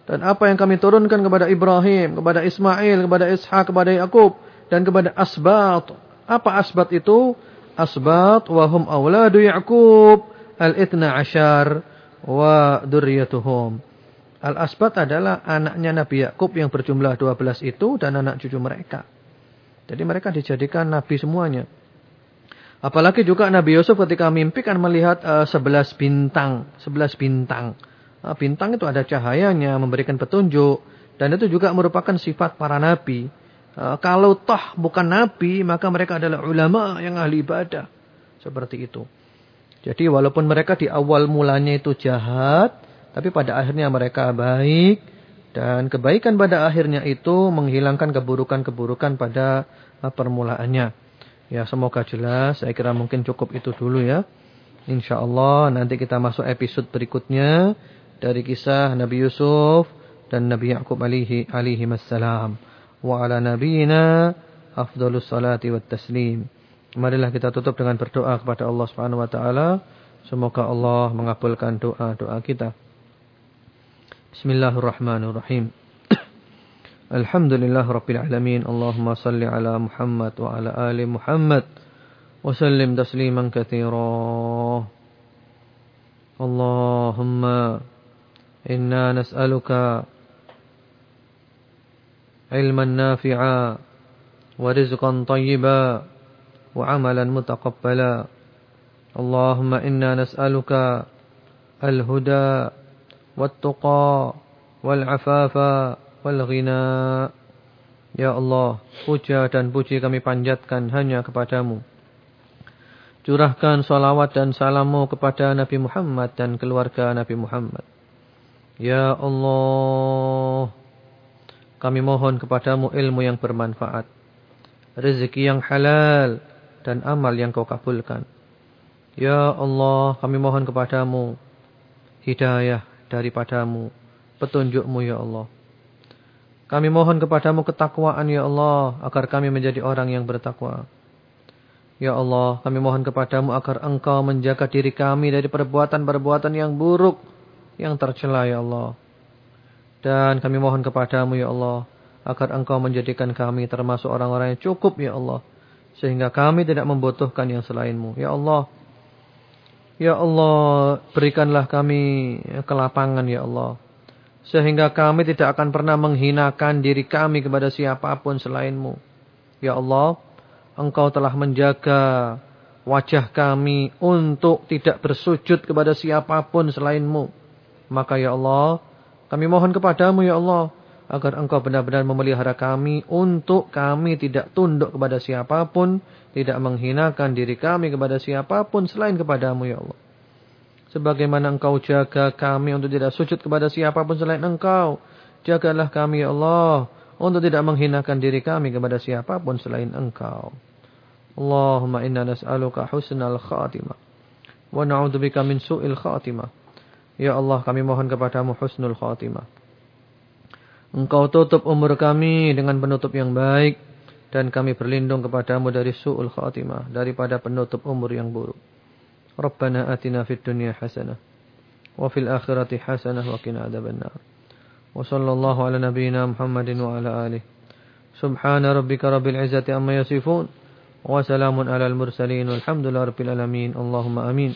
Dan apa yang kami turunkan kepada Ibrahim, kepada Ismail, kepada Ishaq, kepada Yaqub dan kepada asbat. Apa asbat itu? Asbat wa hum awladu Yaqub al-ithna ashar wa durriyatuhum. Al-asbat adalah anaknya Nabi Yakub yang berjumlah 12 itu dan anak cucu mereka. Jadi mereka dijadikan nabi semuanya. Apalagi juga Nabi Yusuf ketika mimpi kan melihat uh, 11 bintang, 11 bintang. Uh, bintang itu ada cahayanya, memberikan petunjuk dan itu juga merupakan sifat para nabi. Uh, kalau toh bukan nabi, maka mereka adalah ulama yang ahli ibadah. Seperti itu. Jadi walaupun mereka di awal mulanya itu jahat, tapi pada akhirnya mereka baik dan kebaikan pada akhirnya itu menghilangkan keburukan-keburukan pada permulaannya. Ya semoga jelas. Saya kira mungkin cukup itu dulu ya. Insya Allah nanti kita masuk episode berikutnya. Dari kisah Nabi Yusuf dan Nabi Yaqub alaihi, alaihi wassalam. Wa ala nabiyina afdalus salati wa taslim. Marilah kita tutup dengan berdoa kepada Allah subhanahu wa ta'ala. Semoga Allah mengabulkan doa-doa kita. Bismillahirrahmanirrahim. [CLEARS THROAT] Alhamdulillah Rabbil Alamin Allahumma salli ala Muhammad wa ala ali Muhammad Wa sallim tasliman kathira Allahumma Nafi'a Wa rizqan tayyiba Wa amalan mutaqabbala Allahumma inna nas'aluka Al-huda Wal-tuqa Wal-afafa wal ghina Ya Allah, puja dan puji kami panjatkan hanya kepadamu. Curahkan salawat dan salammu kepada Nabi Muhammad dan keluarga Nabi Muhammad. Ya Allah, kami mohon kepadamu ilmu yang bermanfaat. Rezeki yang halal dan amal yang kau kabulkan. Ya Allah, kami mohon kepadamu hidayah daripadamu, petunjukmu ya Allah. Kami mohon kepadamu ketakwaan ya Allah agar kami menjadi orang yang bertakwa. Ya Allah, kami mohon kepadamu agar engkau menjaga diri kami dari perbuatan-perbuatan yang buruk, yang tercela ya Allah. Dan kami mohon kepadamu ya Allah, agar engkau menjadikan kami termasuk orang-orang yang cukup ya Allah. Sehingga kami tidak membutuhkan yang selainmu. Ya Allah, Ya Allah, berikanlah kami kelapangan ya Allah. Sehingga kami tidak akan pernah menghinakan diri kami kepada siapa pun selainmu. Ya Allah, Engkau telah menjaga wajah kami untuk tidak bersujud kepada siapa pun selainmu. Maka ya Allah, kami mohon kepadamu ya Allah, agar Engkau benar-benar memelihara kami untuk kami tidak tunduk kepada siapa pun, tidak menghinakan diri kami kepada siapa pun selain kepadamu ya Allah. Sebagaimana engkau jaga kami untuk tidak sujud kepada siapa pun selain engkau. Jagalah kami ya Allah. Untuk tidak menghinakan diri kami kepada siapa pun selain engkau. Allahumma inna nas'aluka husnal khatimah. Wa na'udzubika min su'il khatimah. Ya Allah kami mohon kepadamu husnul khatimah. Engkau tutup umur kami dengan penutup yang baik. Dan kami berlindung kepadamu dari su'ul khatimah. Daripada penutup umur yang buruk. Rabbana atina fid dunya hasanah. Wa fil akhirati hasanah wa kina adabannar. Wa sallallahu ala nabiyina Muhammadin wa ala alih. Subhana rabbika rabbil izzati amma yasifun. Wa salamun ala al-mursalin. Alhamdulillah rabbil alamin. Allahumma amin.